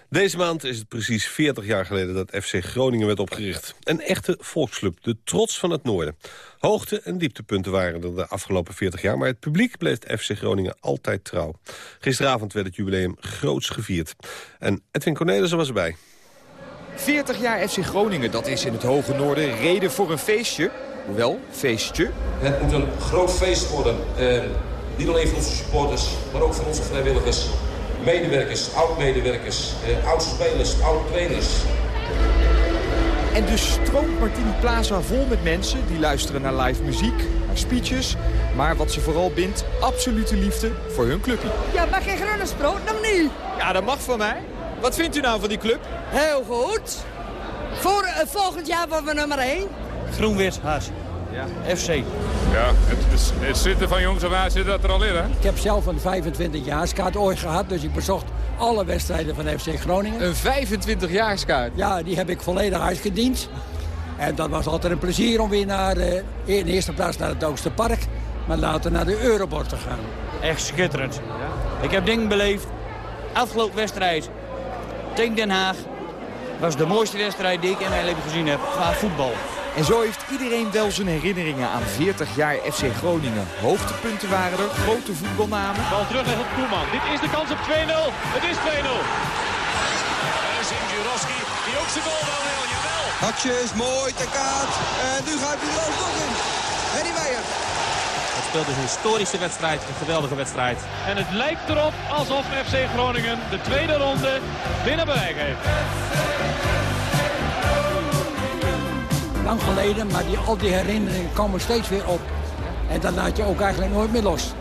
Deze maand is het precies 40 jaar geleden dat FC Groningen werd opgericht. Een echte volksclub, de trots van het noorden. Hoogte- en dieptepunten waren er de afgelopen 40 jaar... maar het publiek bleef FC Groningen altijd trouw. Gisteravond werd het jubileum groots gevierd. En Edwin Cornelissen was erbij. 40 jaar FC Groningen, dat is in het hoge noorden reden voor een feestje. Hoewel, feestje. Het moet een groot feest worden. Eh, niet alleen voor onze supporters, maar ook voor onze vrijwilligers medewerkers, oud-medewerkers, eh, oud-spelers, oud-trainers. En dus stroomt Martini Plaza vol met mensen die luisteren naar live muziek, naar speeches. Maar wat ze vooral bindt, absolute liefde voor hun clubje. Ja, mag geen Groningsbrood? Dan niet. Ja, dat mag van mij. Wat vindt u nou van die club? Heel goed. Voor uh, volgend jaar worden we nummer 1. Groen-wit, Haas. Ja. FC. Ja, het, het zitten van jongs af aan zit dat er al in, hè? Ik heb zelf een 25 jaarskaart ooit gehad, dus ik bezocht alle wedstrijden van FC Groningen. Een 25 jaarskaart? Ja, die heb ik volledig uitgediend. En dat was altijd een plezier om weer naar, uh, in de eerste plaats naar het Oosterpark, maar later naar de Eurobord te gaan. Echt schitterend. Ja. Ik heb dingen beleefd. Afgelopen wedstrijd tegen Den Haag was de mooiste wedstrijd die ik in mijn leven gezien heb qua voetbal. En zo heeft iedereen wel zijn herinneringen aan 40 jaar FC Groningen. Hoogtepunten waren er, grote voetbalnamen. Bal terug naar Koeman. Dit is de kans op 2-0. Het is 2-0. En is Juroski die ook zijn goal wel wil. Jawel. Hakjes, mooi, te kaart. En nu gaat hij er ook nog in. Henny Meijer. Het speelt dus een historische wedstrijd, een geweldige wedstrijd. En het lijkt erop alsof FC Groningen de tweede ronde binnen bereik heeft. Lang geleden, maar die, al die herinneringen komen steeds weer op. En dan laat je ook eigenlijk nooit meer los.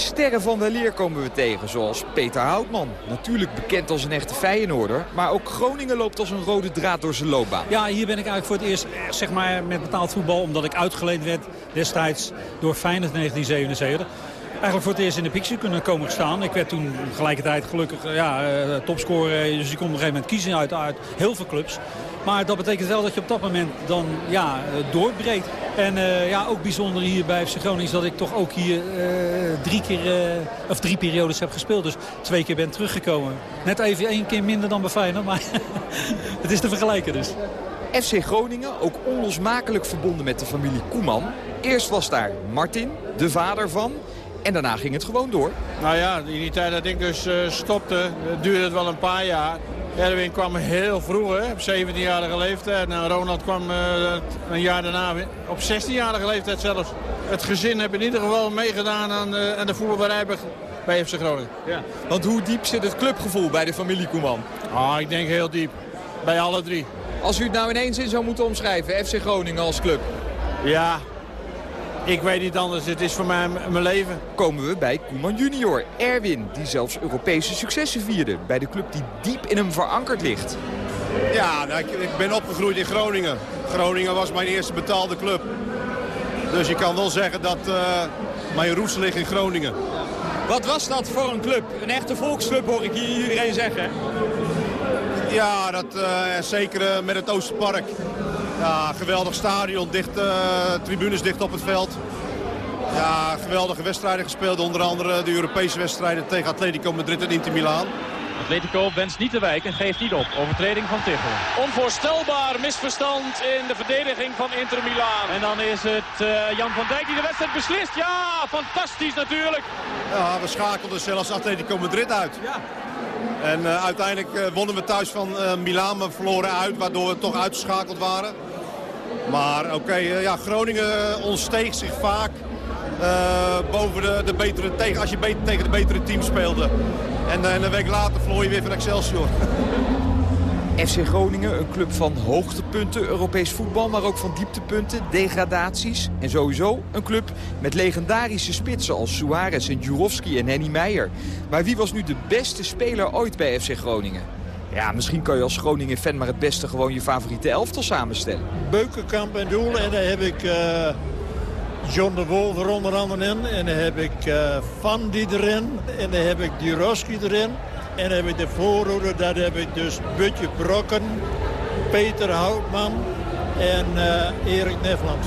Sterren van de leer komen we tegen, zoals Peter Houtman. Natuurlijk bekend als een echte Feyenoorder. Maar ook Groningen loopt als een rode draad door zijn loopbaan. Ja, hier ben ik eigenlijk voor het eerst zeg maar, met betaald voetbal... omdat ik uitgeleend werd destijds door Feyenoord 1977 eigenlijk voor het eerst in de picture kunnen komen staan. Ik werd toen tegelijkertijd gelukkig ja, uh, topscorer. Dus ik kon op een gegeven moment kiezen uit, uit heel veel clubs. Maar dat betekent wel dat je op dat moment dan ja, doorbreekt. En uh, ja, ook bijzonder hier bij FC Groningen is dat ik toch ook hier uh, drie keer, of drie periodes heb gespeeld. Dus twee keer ben teruggekomen. Net even één keer minder dan bij Feyenoord, maar het is te vergelijken dus. FC Groningen, ook onlosmakelijk verbonden met de familie Koeman. Eerst was daar Martin, de vader van... En daarna ging het gewoon door. Nou ja, in die tijd dat ik dus uh, stopte, duurde het wel een paar jaar. Erwin kwam heel vroeg, hè, op 17-jarige leeftijd. En Ronald kwam uh, een jaar daarna, op 16-jarige leeftijd zelfs. Het gezin heb in ieder geval meegedaan aan, uh, aan de voetballerij bij FC Groningen. Ja. Want hoe diep zit het clubgevoel bij de familie Koeman? Ah, ik denk heel diep. Bij alle drie. Als u het nou in één zin zou moeten omschrijven, FC Groningen als club? Ja, ik weet niet anders, het is voor mij mijn leven. Komen we bij Koeman junior, Erwin, die zelfs Europese successen vierde. Bij de club die diep in hem verankerd ligt. Ja, nou, ik, ik, ben opgegroeid in Groningen. Groningen was mijn eerste betaalde club. Dus je kan wel zeggen dat uh, mijn roots liggen in Groningen. Wat was dat voor een club? Een echte volksclub hoor ik hier iedereen zeggen. Ja, dat, uh, zeker uh, met het Oosterpark. Ja, geweldig stadion, dicht, uh, tribunes dicht op het veld. Ja, geweldige wedstrijden gespeeld. Onder andere de Europese wedstrijden tegen Atletico Madrid en Inter Milaan. Atletico wenst niet te wijken, geeft niet op. Overtreding van Tichel. Onvoorstelbaar misverstand in de verdediging van Inter Milaan. En dan is het uh, Jan van Dijk die de wedstrijd beslist. Ja, fantastisch natuurlijk. Ja, we schakelden zelfs Atletico Madrid uit. Ja. En uh, uiteindelijk uh, wonnen we thuis van uh, Milaan, maar verloren uit, waardoor we toch uitgeschakeld waren. Maar oké, okay, ja, Groningen ontsteeg zich vaak boven de, de betere tegen, als je beter, tegen de betere team speelde. En, en een week later verloor je weer van Excelsior. FC Groningen, een club van hoogtepunten, Europees voetbal... maar ook van dieptepunten, degradaties. En sowieso een club met legendarische spitsen als Suarez en Jurovski en Henny Meijer. Maar wie was nu de beste speler ooit bij FC Groningen? Ja, misschien kan je als Groningen-fan maar het beste gewoon je favoriete elftal samenstellen. Beukenkamp en doel en dan heb ik... Uh... John de Wolver onder andere in. En dan heb ik uh, Van die erin. En dan heb ik Jurovski erin. En dan heb ik de voorhoede, daar heb ik dus Butje Brokken, Peter Houtman en uh, Erik Neflands.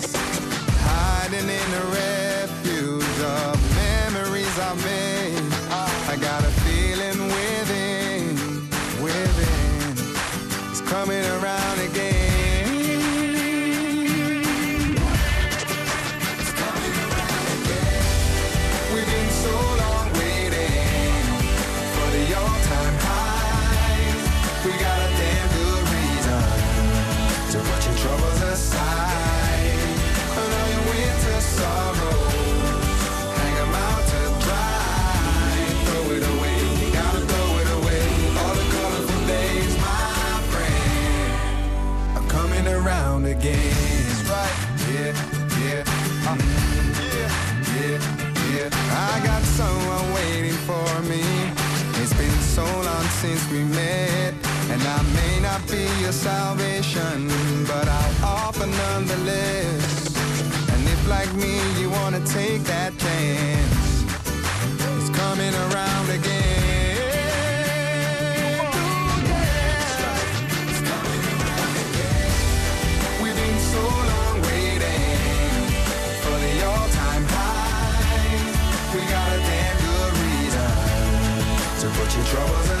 riding in the red. Since we met, and I may not be your salvation, but I'll offer nonetheless. And if, like me, you wanna take that chance, it's coming around again. We've been so long waiting for the all time high. We got a damn good reason to put your troubles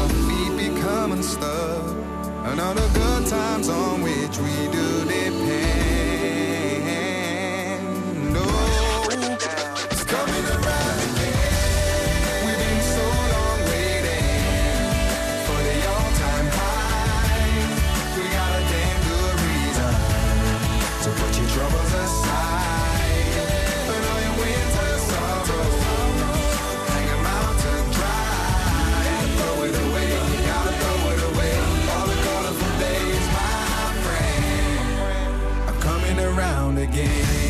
And all the good times on which we do depend. Around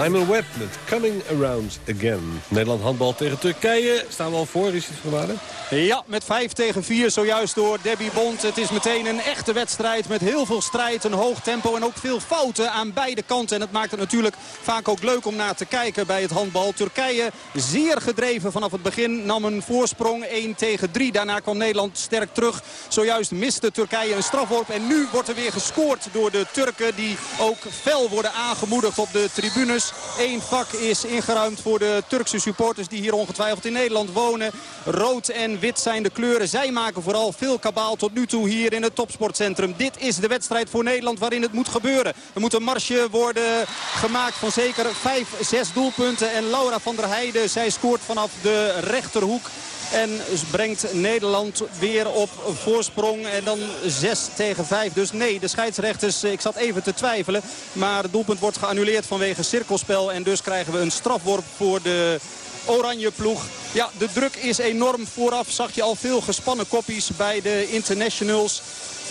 Simon Webb met Coming Around Again. Nederland handbal tegen Turkije. Staan we al voor, Richard van Waarden? Ja, met 5 tegen 4 zojuist door Debbie Bond. Het is meteen een echte wedstrijd met heel veel strijd, een hoog tempo en ook veel fouten aan beide kanten. En dat maakt het natuurlijk vaak ook leuk om naar te kijken bij het handbal. Turkije zeer gedreven vanaf het begin, nam een voorsprong 1 tegen 3. Daarna kwam Nederland sterk terug. Zojuist miste Turkije een strafworp en nu wordt er weer gescoord door de Turken die ook fel worden aangemoedigd op de tribunes. Eén vak is ingeruimd voor de Turkse supporters die hier ongetwijfeld in Nederland wonen. Rood en wit zijn de kleuren. Zij maken vooral veel kabaal tot nu toe hier in het topsportcentrum. Dit is de wedstrijd voor Nederland waarin het moet gebeuren. Er moet een marsje worden gemaakt van zeker 5, 6 doelpunten. En Laura van der Heijden, zij scoort vanaf de rechterhoek. En brengt Nederland weer op voorsprong. En dan 6 tegen 5. Dus nee, de scheidsrechters, ik zat even te twijfelen. Maar het doelpunt wordt geannuleerd vanwege cirkelspel. En dus krijgen we een strafworp voor de oranje ploeg. Ja, de druk is enorm. Vooraf zag je al veel gespannen koppies bij de internationals.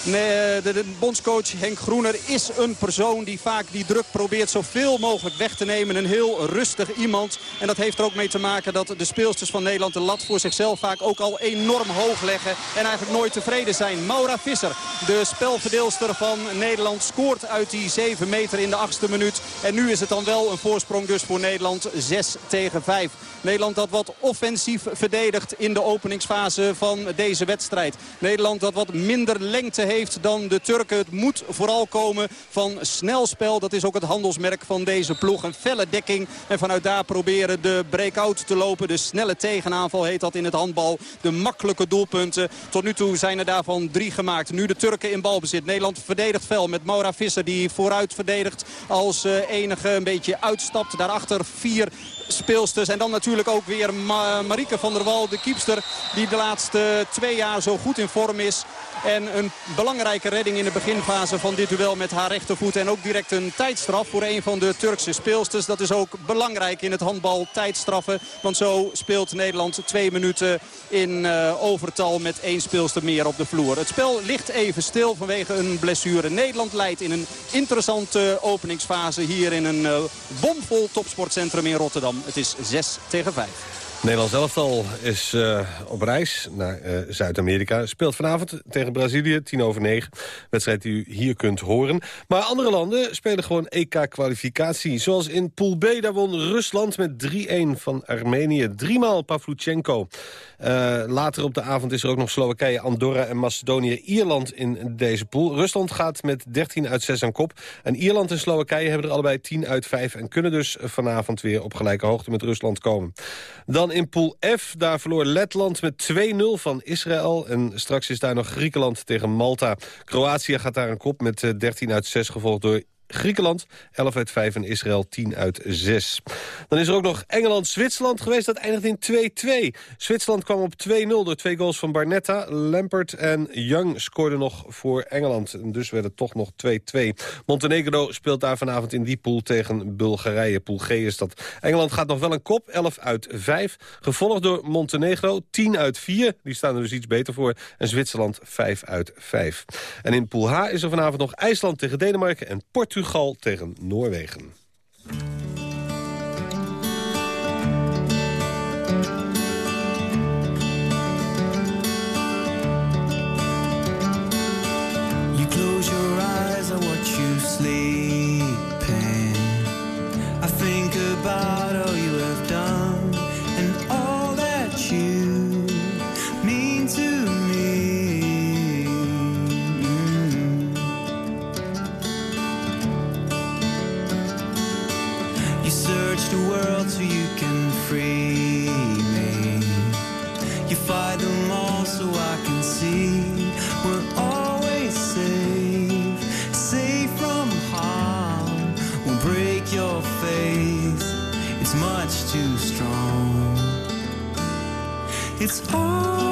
De, de, bondscoach Henk Groener is een persoon die vaak die druk probeert zoveel mogelijk weg te nemen. Een heel rustig iemand. En dat heeft er ook mee te maken dat de speelsters van Nederland de lat voor zichzelf vaak ook al enorm hoog leggen. En eigenlijk nooit tevreden zijn. Maura Visser, de spelverdeelster van Nederland, scoort uit die 7 meter in de achtste minuut. En nu is het dan wel een voorsprong dus voor Nederland 6 tegen 5. Nederland dat wat offensief verdedigt in de openingsfase van deze wedstrijd. Nederland dat wat minder lengte heeft dan de Turken. Het moet vooral komen van snel spel. Dat is ook het handelsmerk van deze ploeg. Een felle dekking. En vanuit daar proberen de break-out te lopen. De snelle tegenaanval heet dat in het handbal. De makkelijke doelpunten. Tot nu toe zijn er daarvan drie gemaakt. Nu de Turken in balbezit. Nederland verdedigt fel met Maura Visser die vooruit verdedigt. Als eh, enige een beetje uitstapt. Daarachter vier speelsters. En dan natuurlijk ook weer Ma Marieke van der Wal, de kiepster. Die de laatste twee jaar zo goed in vorm is. En een belangrijke redding in de beginfase van dit duel met haar rechtervoet. En ook direct een tijdstraf voor een van de Turkse speelsters. Dat is ook belangrijk in het handbal tijdstraffen. Want zo speelt Nederland twee minuten in uh, overtal met één speelster meer op de vloer. Het spel ligt even stil vanwege een blessure. Nederland leidt in een interessante openingsfase hier in een uh, bomvol topsportcentrum in Rotterdam. Het is 6 tegen 5. Nederland elftal is uh, op reis naar uh, Zuid-Amerika. Speelt vanavond tegen Brazilië, 10 over 9. Wedstrijd die u hier kunt horen. Maar andere landen spelen gewoon EK-kwalificatie. Zoals in Pool B, daar won Rusland met 3-1 van Armenië. Driemaal Pavluchenko. Uh, later op de avond is er ook nog Slowakije, Andorra en Macedonië-Ierland in deze pool. Rusland gaat met 13 uit 6 aan kop. En Ierland en Slowakije hebben er allebei 10 uit 5... en kunnen dus vanavond weer op gelijke hoogte met Rusland komen. Dan in pool F, daar verloor Letland met 2-0 van Israël. En straks is daar nog Griekenland tegen Malta. Kroatië gaat daar een kop met 13 uit 6, gevolgd door Griekenland 11 uit 5 en Israël 10 uit 6. Dan is er ook nog Engeland-Zwitserland geweest. Dat eindigde in 2-2. Zwitserland kwam op 2-0 door twee goals van Barnetta. Lampert en Young scoorden nog voor Engeland. En dus werd het toch nog 2-2. Montenegro speelt daar vanavond in die pool tegen Bulgarije. Pool G is dat. Engeland gaat nog wel een kop, 11 uit 5. Gevolgd door Montenegro, 10 uit 4. Die staan er dus iets beter voor. En Zwitserland 5 uit 5. En in pool H is er vanavond nog IJsland tegen Denemarken en Portugal Portugal tegen Noorwegen. The world so you can free me. You fight them all so I can see we're always safe, safe from harm. Won't break your faith, it's much too strong. It's always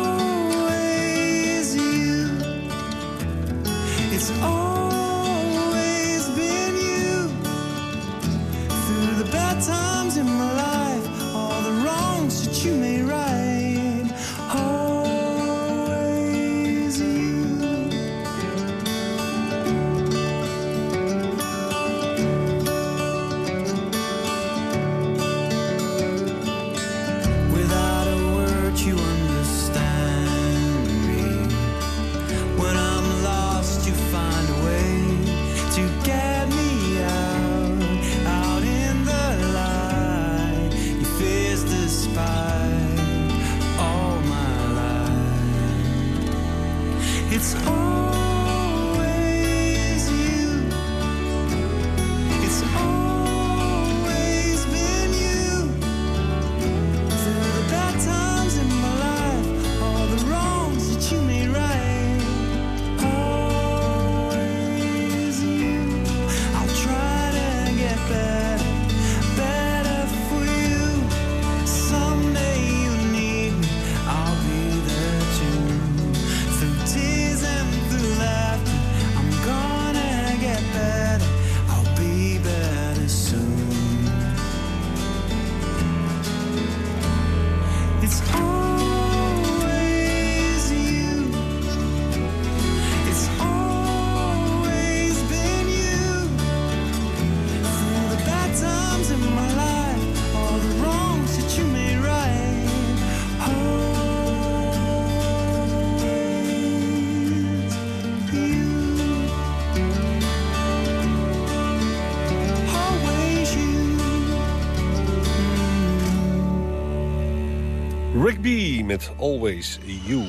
Always You.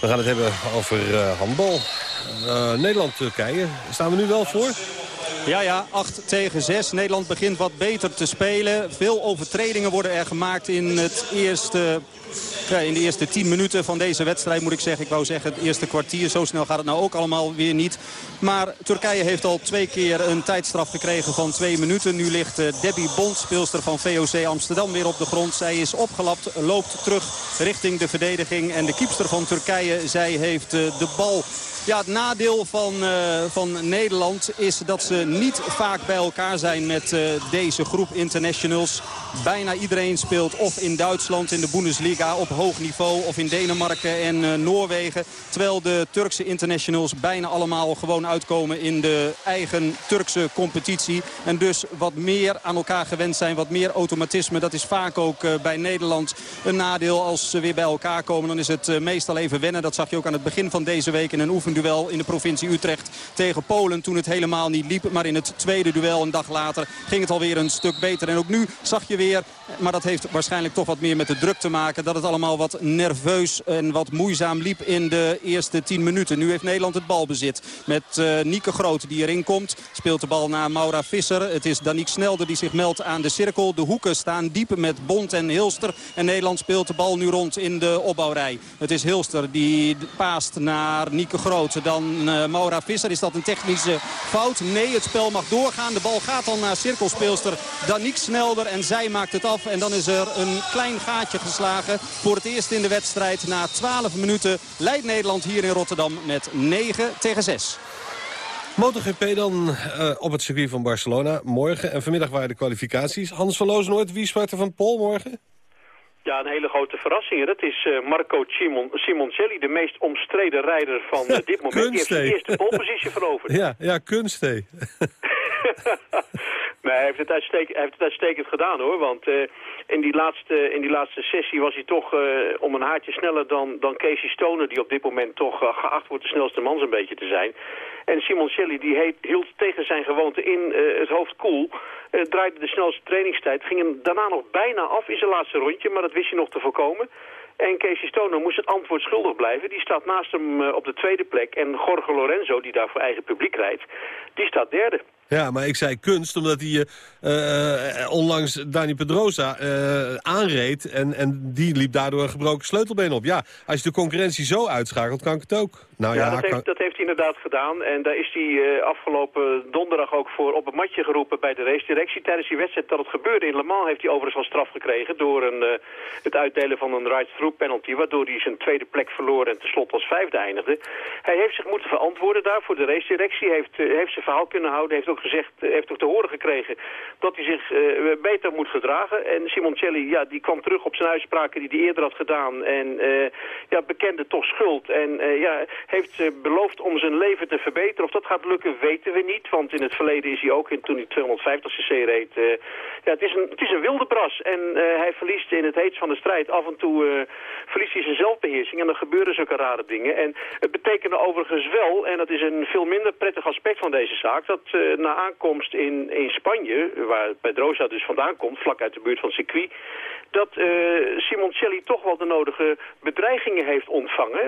We gaan het hebben over eh, handbal. Eh, Nederland-Turkije. Staan we nu wel voor? Ja, ja, 8 tegen 6. Nederland begint wat beter te spelen. Veel overtredingen worden er gemaakt in, het eerste, ja, in de eerste 10 minuten van deze wedstrijd, moet ik zeggen. Ik wou zeggen het eerste kwartier. Zo snel gaat het nou ook allemaal weer niet. Maar Turkije heeft al twee keer een tijdstraf gekregen van twee minuten. Nu ligt eh, Debbie Bond, speelster van VOC Amsterdam, weer op de grond. Zij is opgelapt, loopt terug richting de verdediging. En de kiepster van Turkije, zij heeft eh, de bal ja, het nadeel van, eh, van Nederland is dat ze niet vaak bij elkaar zijn met eh, deze groep internationals. Bijna iedereen speelt of in Duitsland in de Bundesliga op hoog niveau of in Denemarken en eh, Noorwegen. Terwijl de Turkse internationals bijna allemaal gewoon uitkomen in de eigen Turkse competitie. En dus wat meer aan elkaar gewend zijn, wat meer automatisme. Dat is vaak ook bij Nederland een nadeel. Als ze weer bij elkaar komen dan is het meestal even wennen. Dat zag je ook aan het begin van deze week in een oefenduel in de provincie Utrecht tegen Polen. Toen het helemaal niet liep. Maar in het tweede duel een dag later ging het alweer een stuk beter. En ook nu zag je weer, maar dat heeft waarschijnlijk toch wat meer met de druk te maken. Dat het allemaal wat nerveus en wat moeizaam liep in de eerste 10 minuten. Nu heeft Nederland het balbezit met uh, Nieke Groot die erin komt. Speelt de bal naar Maura Visser. Het is Danique Snelder die zich meldt aan de cirkel. De hoeken staan diep met Bond en Hilster. En Nederland speelt de bal nu rond in de opbouwrij. Het is Hilster die paast naar Nieke Groot. Dan uh, Maura Visser. Is dat een technische fout? Nee, het spel mag doorgaan. De bal gaat dan naar cirkelspeelster Danique Snelder. En zij maakt het af. En dan is er een klein gaatje geslagen. Voor het eerst in de wedstrijd. Na 12 minuten leidt Nederland hier in Rotterdam met 9 tegen 6. MotoGP dan uh, op het circuit van Barcelona morgen. En vanmiddag waren de kwalificaties. Hans van Loozenooit, wie sprak er van Pol morgen? Ja, een hele grote verrassing. Dat is uh, Marco Simon, Simoncelli, de meest omstreden rijder van uh, dit moment. Die heeft de eerste polpositie veroverd. Ja, ja kunst, nee, hij heeft, het uitstek, hij heeft het uitstekend gedaan, hoor. Want uh, in, die laatste, in die laatste sessie was hij toch om een haartje sneller dan, dan Casey Stoner... die op dit moment toch geacht wordt de snelste man zo'n beetje te zijn. En Simoncelli die heet, hield tegen zijn gewoonte in het hoofd koel. Cool, draaide de snelste trainingstijd. Ging hem daarna nog bijna af in zijn laatste rondje. Maar dat wist hij nog te voorkomen. En Casey Stoner moest het antwoord schuldig blijven. Die staat naast hem uh, op de tweede plek. En Jorge Lorenzo, die daar voor eigen publiek rijdt, die staat derde. Ja, maar ik zei kunst omdat hij uh, onlangs Dani Pedrosa uh, aanreed. En, en die liep daardoor een gebroken sleutelbeen op. Ja, als je de concurrentie zo uitschakelt, kan ik het ook. Nou, ja, ja dat, kan... heeft, dat heeft hij inderdaad gedaan. En daar is hij uh, afgelopen donderdag ook voor op het matje geroepen bij de race-directie. Tijdens die wedstrijd dat het gebeurde in Le Mans heeft hij overigens wel straf gekregen... door een, het uitdelen van een right-through penalty... waardoor hij zijn tweede plek verloor en tenslotte als vijfde eindigde. Hij heeft zich moeten verantwoorden daar voor de race-directie. heeft, uh, heeft zijn verhaal kunnen houden. heeft ook gezegd, heeft ook te horen gekregen dat hij zich beter moet gedragen. En Simoncelli, ja, die kwam terug op zijn uitspraken die hij eerder had gedaan... en ja, bekende toch schuld. En ja heeft beloofd om zijn leven te verbeteren. Of dat gaat lukken, weten we niet. Want in het verleden is hij ook, in, toen hij 250cc reed... Ja, het, is een, het is een wilde bras. En hij verliest in het heetst van de strijd af en toe... verliest hij zijn zelfbeheersing. En dan gebeuren zulke rare dingen. En het betekende overigens wel, en dat is een veel minder prettig aspect van deze zaak... dat na aankomst in, in Spanje, waar Pedrosa dus vandaan komt... vlak uit de buurt van het circuit dat Simoncelli toch wel de nodige bedreigingen heeft ontvangen...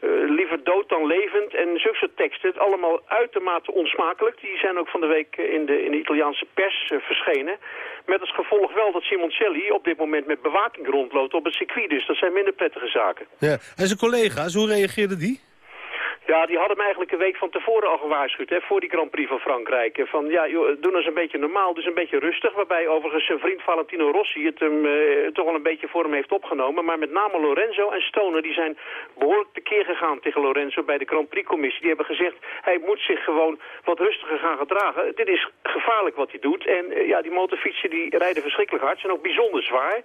Uh, liever dood dan levend en zulke soort teksten. Allemaal uitermate onsmakelijk. Die zijn ook van de week in de, in de Italiaanse pers eh, verschenen. Met als gevolg wel dat Simoncelli op dit moment met bewaking rondloopt op het circuit. Dus dat zijn minder prettige zaken. Ja. En zijn collega's, hoe reageerden die? Ja, die hadden hem eigenlijk een week van tevoren al gewaarschuwd, hè, voor die Grand Prix van Frankrijk. Van ja, joh, doe eens een beetje normaal, dus een beetje rustig. Waarbij overigens zijn vriend Valentino Rossi het hem eh, toch wel een beetje voor hem heeft opgenomen. Maar met name Lorenzo en Stoner, die zijn behoorlijk tekeer gegaan tegen Lorenzo bij de Grand Prix-commissie. Die hebben gezegd, hij moet zich gewoon wat rustiger gaan gedragen. Dit is gevaarlijk wat hij doet. En eh, ja, die motorfietsen die rijden verschrikkelijk hard, zijn ook bijzonder zwaar.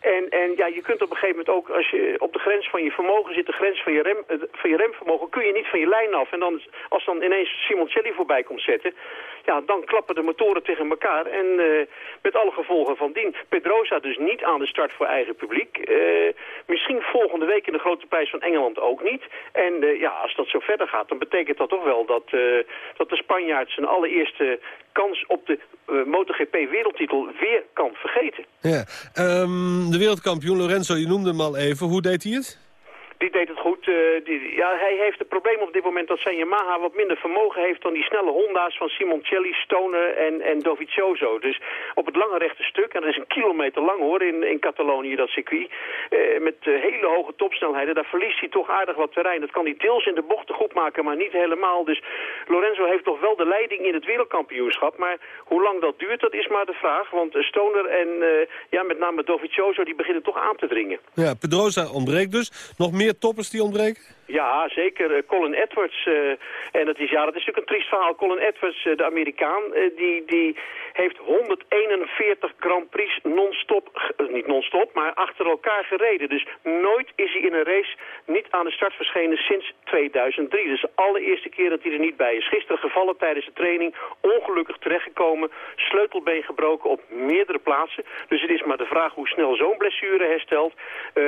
En, en ja, je kunt op een gegeven moment ook, als je op de grens van je vermogen zit, de grens van je, rem, eh, van je remvermogen, kun je niet van je lijn af. En dan, als dan ineens Simoncelli voorbij komt zetten, ja, dan klappen de motoren tegen elkaar. En eh, met alle gevolgen van dien. Pedrosa dus niet aan de start voor eigen publiek. Eh, misschien volgende week in de grote prijs van Engeland ook niet. En eh, ja, als dat zo verder gaat, dan betekent dat toch wel dat, dat de Spanjaard zijn allereerste kans op de eh, MotoGP wereldtitel weer kan vergeten. Ja. Ehm, de wereldkampioen Lorenzo, je noemde hem al even. Hoe deed hij het? Die deed het goed. eh, ja, hij heeft het probleem op dit moment dat zijn Yamaha wat minder vermogen heeft dan die snelle Honda's van Simoncelli, Stoner en, en Dovizioso. Dus op het lange rechte stuk, en dat is een kilometer lang hoor in, in Catalonië dat circuit, eh, met eh, hele hoge topsnelheden, daar verliest hij toch aardig wat terrein. Dat kan hij deels in de bochten goed maken, maar niet helemaal. Dus Lorenzo heeft toch wel de leiding in het wereldkampioenschap, maar hoe lang dat duurt, dat is maar de vraag. Want Stoner en ja, met name Dovizioso, die beginnen toch aan te dringen. Ja, Pedrosa ontbreekt dus. Nog meer toppers die ontbreken? Ja, zeker. Eh, Colin Edwards. eh, en dat is, ja, dat is natuurlijk een triest verhaal. Colin Edwards, eh, de Amerikaan, die, die heeft 141 Grand Prix non-stop, niet non-stop, maar achter elkaar gereden. Dus nooit is hij in een race niet aan de start verschenen sinds 2003. Dus de allereerste keer dat hij er niet bij is. Gisteren gevallen tijdens de training, ongelukkig terechtgekomen, sleutelbeen gebroken op meerdere plaatsen. Dus het is maar de vraag hoe snel zo'n blessure herstelt. Eh,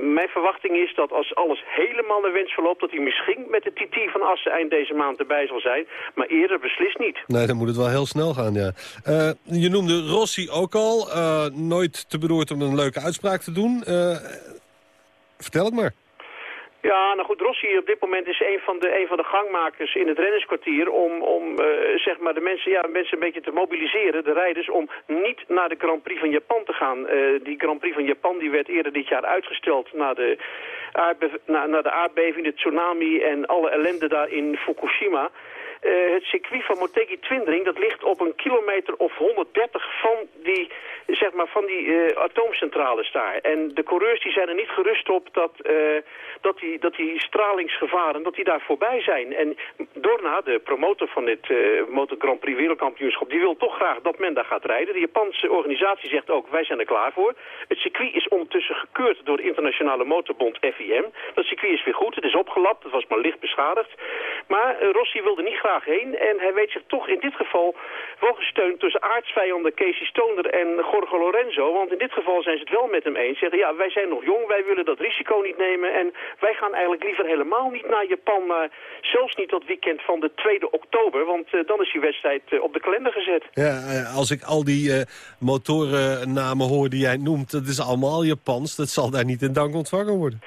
mijn verwachting is dat als alles helemaal naar wens verloopt, dat hij misschien met de TT van Assen eind deze maand erbij zal zijn. Maar eerder beslist niet. Nee, dan moet het wel heel snel gaan, ja. Eh, je noemde Rossi ook al. Eh, nooit te bedoeld om een leuke uitspraak te doen. Eh, vertel het maar. Ja, nou goed, Rossi op dit moment is een van de, een van de gangmakers in het rennerskwartier om, om eh, zeg maar de mensen, ja, mensen een beetje te mobiliseren, de rijders, om niet naar de Grand Prix van Japan te gaan. Eh, die Grand Prix van Japan die werd eerder dit jaar uitgesteld na de, na, na de aardbeving, de tsunami en alle ellende daar in Fukushima. Eh, het circuit van Motegi Twindring, dat ligt op een kilometer of 130 van die, zeg maar, van die eh, atoomcentrales daar. En de coureurs die zijn er niet gerust op dat, eh, dat, die, dat die stralingsgevaren dat die daar voorbij zijn. En Dorna, de promotor van dit eh Motor Grand Prix wereldkampioenschap, die wil toch graag dat men daar gaat rijden. De Japanse organisatie zegt ook, wij zijn er klaar voor. Het circuit is ondertussen gekeurd door de internationale motorbond FIM. Dat circuit is weer goed, het is opgelapt, het was maar licht beschadigd. Maar eh, Rossi wilde niet graag heen en hij weet zich toch in dit geval wel gesteund tussen aardsvijanden Casey Stoner en Jorge Lorenzo. Want in dit geval zijn ze het wel met hem eens. Zeggen, ja, wij zijn nog jong, wij willen dat risico niet nemen en wij gaan eigenlijk liever helemaal niet naar Japan, maar zelfs niet dat weekend van de 2 oktober, want eh, dan is die wedstrijd eh, op de kalender gezet. Ja, als ik al die eh, motorennamen hoor die jij noemt, dat is allemaal Japans. Dat zal daar niet in dank ontvangen worden.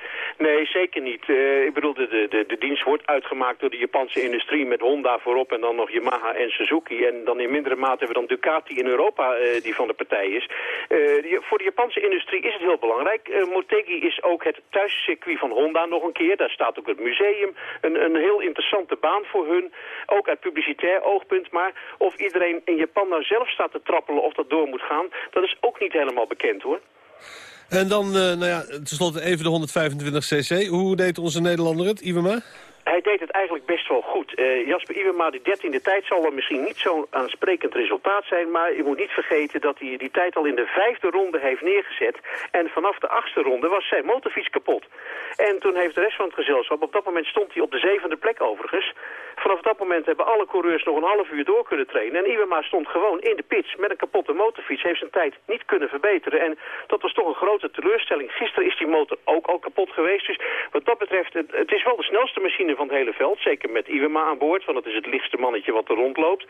Nee, zeker niet. Eh, ik bedoel, de, de, de, dienst wordt uitgemaakt door de Japanse industrie met Honda voorop en dan nog Yamaha en Suzuki. En dan in mindere mate hebben we dan Ducati in Europa eh, die van de partij is. Eh, voor de Japanse industrie is het heel belangrijk. Motegi is ook het thuiscircuit van Honda nog een keer. Daar staat ook het museum. Een, een heel interessante baan voor hun. Ook uit publicitair oogpunt. Maar of iedereen in Japan nou zelf staat te trappelen of dat door moet gaan, dat is ook niet helemaal bekend hoor. En dan, eh, nou ja, tenslotte even de 125cc. Hoe deed onze Nederlander het, Iwema? Hij deed het eigenlijk best wel goed. Eh, Jasper Iwema, die dertiende tijd, zal er misschien niet zo'n aansprekend resultaat zijn. Maar je moet niet vergeten dat hij die tijd al in de vijfde ronde heeft neergezet. En vanaf de achtste ronde was zijn motorfiets kapot. En toen heeft de rest van het gezelschap, op dat moment stond hij op de zevende plek overigens. Vanaf dat moment hebben alle coureurs nog een half uur door kunnen trainen. En Iwema stond gewoon in de pits met een kapotte motorfiets. Heeft zijn tijd niet kunnen verbeteren. En dat was toch een grote teleurstelling. Gisteren is die motor ook al kapot geweest. Dus wat dat betreft, het, het is wel de snelste machine van het hele veld. Zeker met Iwema aan boord, want het is het lichtste mannetje wat er rondloopt.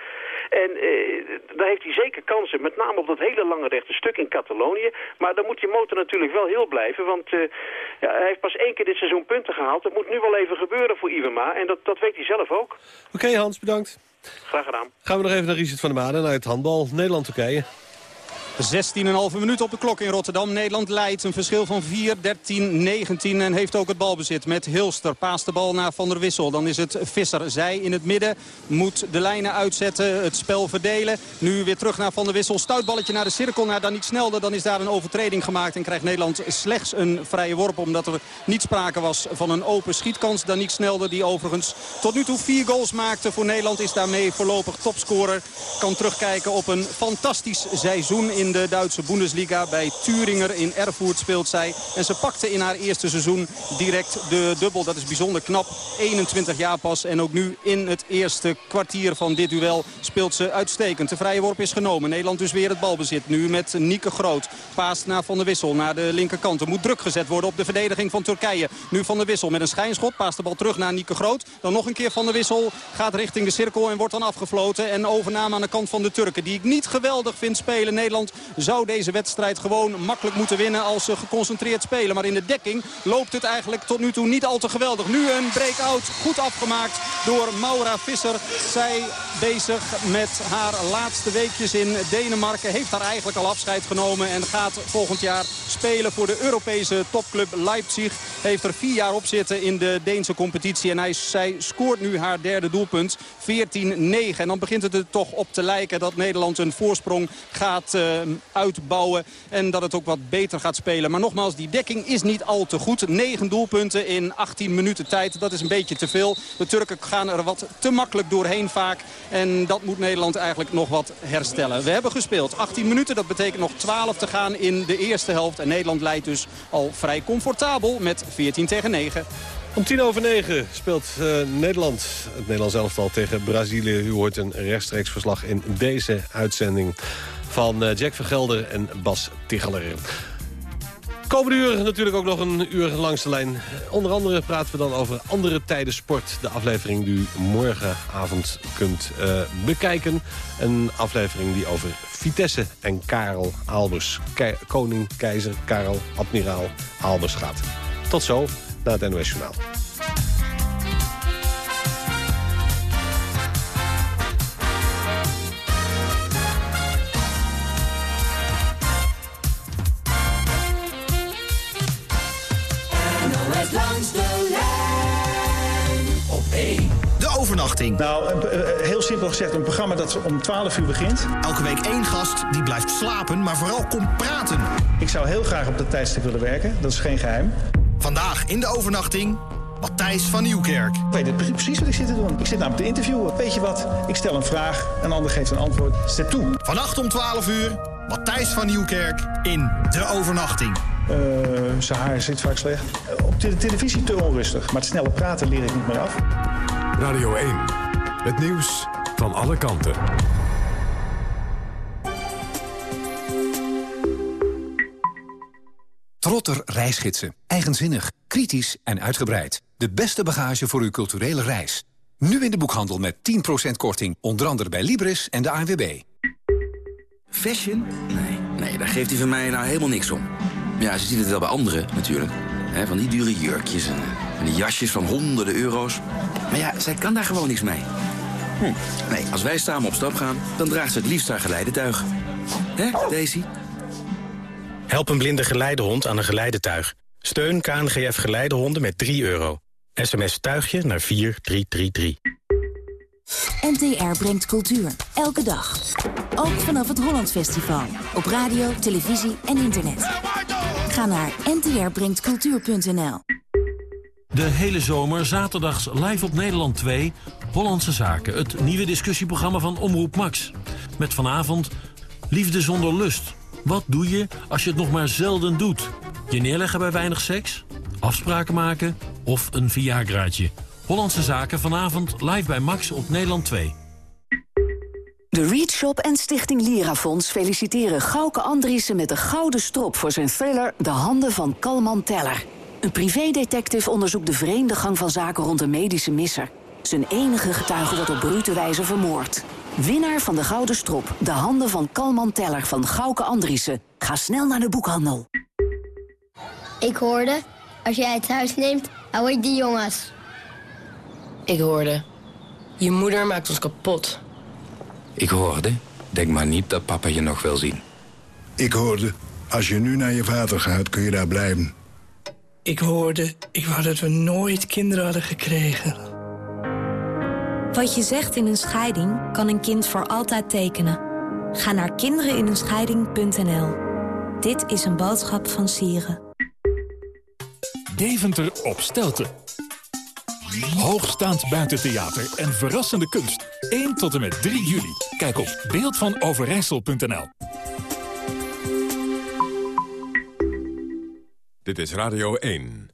En eh, daar heeft hij zeker kansen. Met name op dat hele lange rechte stuk in Catalonië. Maar dan moet die motor natuurlijk wel heel blijven. Want eh, ja, hij heeft pas één keer dit seizoen punten gehaald. Dat moet nu wel even gebeuren voor Iwema. En dat, dat weet hij zelf ook. Oké Hans, bedankt. Graag gedaan. Gaan we nog even naar Richard van der Maden, naar het handbal. Nederland-Turkije. 16,5 minuut op de klok in Rotterdam. Nederland leidt een verschil van 4, 13, 19 en heeft ook het balbezit met Hilster. Paast de bal naar Van der Wissel. Dan is het Visser. Zij in het midden moet de lijnen uitzetten, het spel verdelen. Nu weer terug naar Van der Wissel. Stuitballetje naar de cirkel, naar niet Snelde. Dan is daar een overtreding gemaakt en krijgt Nederland slechts een vrije worp. Omdat er niet sprake was van een open schietkans. niet Snelde, die overigens tot nu toe vier goals maakte voor Nederland, is daarmee voorlopig topscorer. Kan terugkijken op een fantastisch seizoen in de Duitse Bundesliga. Bij Thüringer in Erfurt speelt zij. En ze pakte in haar eerste seizoen direct de dubbel. Dat is bijzonder knap. 21 jaar pas. En ook nu in het eerste kwartier van dit duel speelt ze uitstekend. De vrije worp is genomen. Nederland dus weer het balbezit. Nu met Nieke Groot. Paast naar Van der Wissel naar de linkerkant. Er moet druk gezet worden op de verdediging van Turkije. Nu Van der Wissel met een schijnschot. Paast de bal terug naar Nieke Groot. Dan nog een keer Van der Wissel. Gaat richting de cirkel en wordt dan afgefloten. En overname aan de kant van de Turken. Die ik niet geweldig vind spelen. Nederland zou deze wedstrijd gewoon makkelijk moeten winnen als ze geconcentreerd spelen. Maar in de dekking loopt het eigenlijk tot nu toe niet al te geweldig. Nu een break-out goed afgemaakt door Maura Visser. Zij bezig met haar laatste weekjes in Denemarken. Heeft daar eigenlijk al afscheid genomen en gaat volgend jaar spelen voor de Europese topclub Leipzig. Heeft er vier jaar op zitten in de Deense competitie. En hij, zij scoort nu haar derde doelpunt. 14-9. En dan begint het er toch op te lijken dat Nederland een voorsprong gaat uh, uitbouwen. En dat het ook wat beter gaat spelen. Maar nogmaals, die dekking is niet al te goed. 9 doelpunten in 18 minuten tijd. Dat is een beetje te veel. De Turken gaan er wat te makkelijk doorheen vaak. En dat moet Nederland eigenlijk nog wat herstellen. We hebben gespeeld 18 minuten. Dat betekent nog 12 te gaan in de eerste helft. En Nederland leidt dus al vrij comfortabel met 14 tegen 9. Om tien over negen speelt uh, Nederland, het Nederlands elftal tegen Brazilië. U hoort een rechtstreeks verslag in deze uitzending van uh, Jack Vergelder en Bas Ticheler. Komende uur natuurlijk ook nog een uur langs de lijn. Onder andere praten we dan over andere tijden sport. De aflevering die u morgenavond kunt uh, bekijken. Een aflevering die over Vitesse en Karel Albers. Koning, keizer, Karel, admiraal Albers gaat. Tot zo, naar het NOS Journaal. Langs de lijn op 1. De overnachting. Nou, heel simpel gezegd, een programma dat om 12 uur begint. Elke week één gast die blijft slapen, maar vooral komt praten. Ik zou heel graag op dat tijdstip willen werken, dat is geen geheim. Vandaag in de overnachting, Matthijs van Nieuwkerk. Ik weet precies wat ik zit te doen. Ik zit namelijk te interviewen. Weet je wat? Ik stel een vraag, een ander geeft een antwoord. Zet toe. Vannacht om 12 uur, Matthijs van Nieuwkerk in De Overnachting. Uh, zijn haar zit vaak slecht. Op de televisie te onrustig, maar het snelle praten leer ik niet meer af. Radio 1, het nieuws van alle kanten. Trotter reisgidsen. Eigenzinnig, kritisch en uitgebreid. De beste bagage voor uw culturele reis. Nu in de boekhandel met 10% korting, onder andere bij Libris en de ANWB. Fashion? Nee, nee, daar geeft hij van mij nou helemaal niks om. Ja, ze ziet het wel bij anderen natuurlijk. He, van die dure jurkjes en, en die jasjes van honderden euro's. Maar ja, zij kan daar gewoon niks mee. Hm. Nee, als wij samen op stap gaan, dan draagt ze het liefst haar geleidetuig. Hè, Daisy? Help een blinde geleidehond aan een geleidetuig. Steun KNGF Geleidehonden met 3 euro. SMS tuigje naar 4333. NTR brengt cultuur. Elke dag. Ook vanaf het Holland Festival. Op radio, televisie en internet. Ga naar ntrbrengtcultuur.nl De hele zomer zaterdags live op Nederland 2... Hollandse Zaken, het nieuwe discussieprogramma van Omroep Max. Met vanavond Liefde zonder lust. Wat doe je als je het nog maar zelden doet? Je neerleggen bij weinig seks? Afspraken maken? Of een Viagraatje? Hollandse Zaken vanavond live bij Max op Nederland 2. De Read Shop en Stichting Lirafonds feliciteren Gauke Andriessen met de gouden strop voor zijn thriller De Handen van Kalman Teller. Een privédetective onderzoekt de vreemde gang van zaken rond een medische misser. Zijn enige getuige wordt op brute wijze vermoord. Winnaar van de gouden strop, De Handen van Kalman Teller van Gauke Andriessen. Ga snel naar de boekhandel. Ik hoorde, als jij het huis neemt, hou ik die jongens. Ik hoorde, je moeder maakt ons kapot. Ik hoorde, denk maar niet dat papa je nog wil zien. Ik hoorde, als je nu naar je vader gaat, kun je daar blijven. Ik hoorde, ik wou dat we nooit kinderen hadden gekregen. Wat je zegt in een scheiding kan een kind voor altijd tekenen. Ga naar kindereninenscheiding.nl. Dit is een boodschap van Sieren. Deventer op Stelten. Hoogstaand buitentheater en verrassende kunst. 1 tot en met 3 juli. Kijk op beeldvanoverijssel.nl. Dit is Radio 1.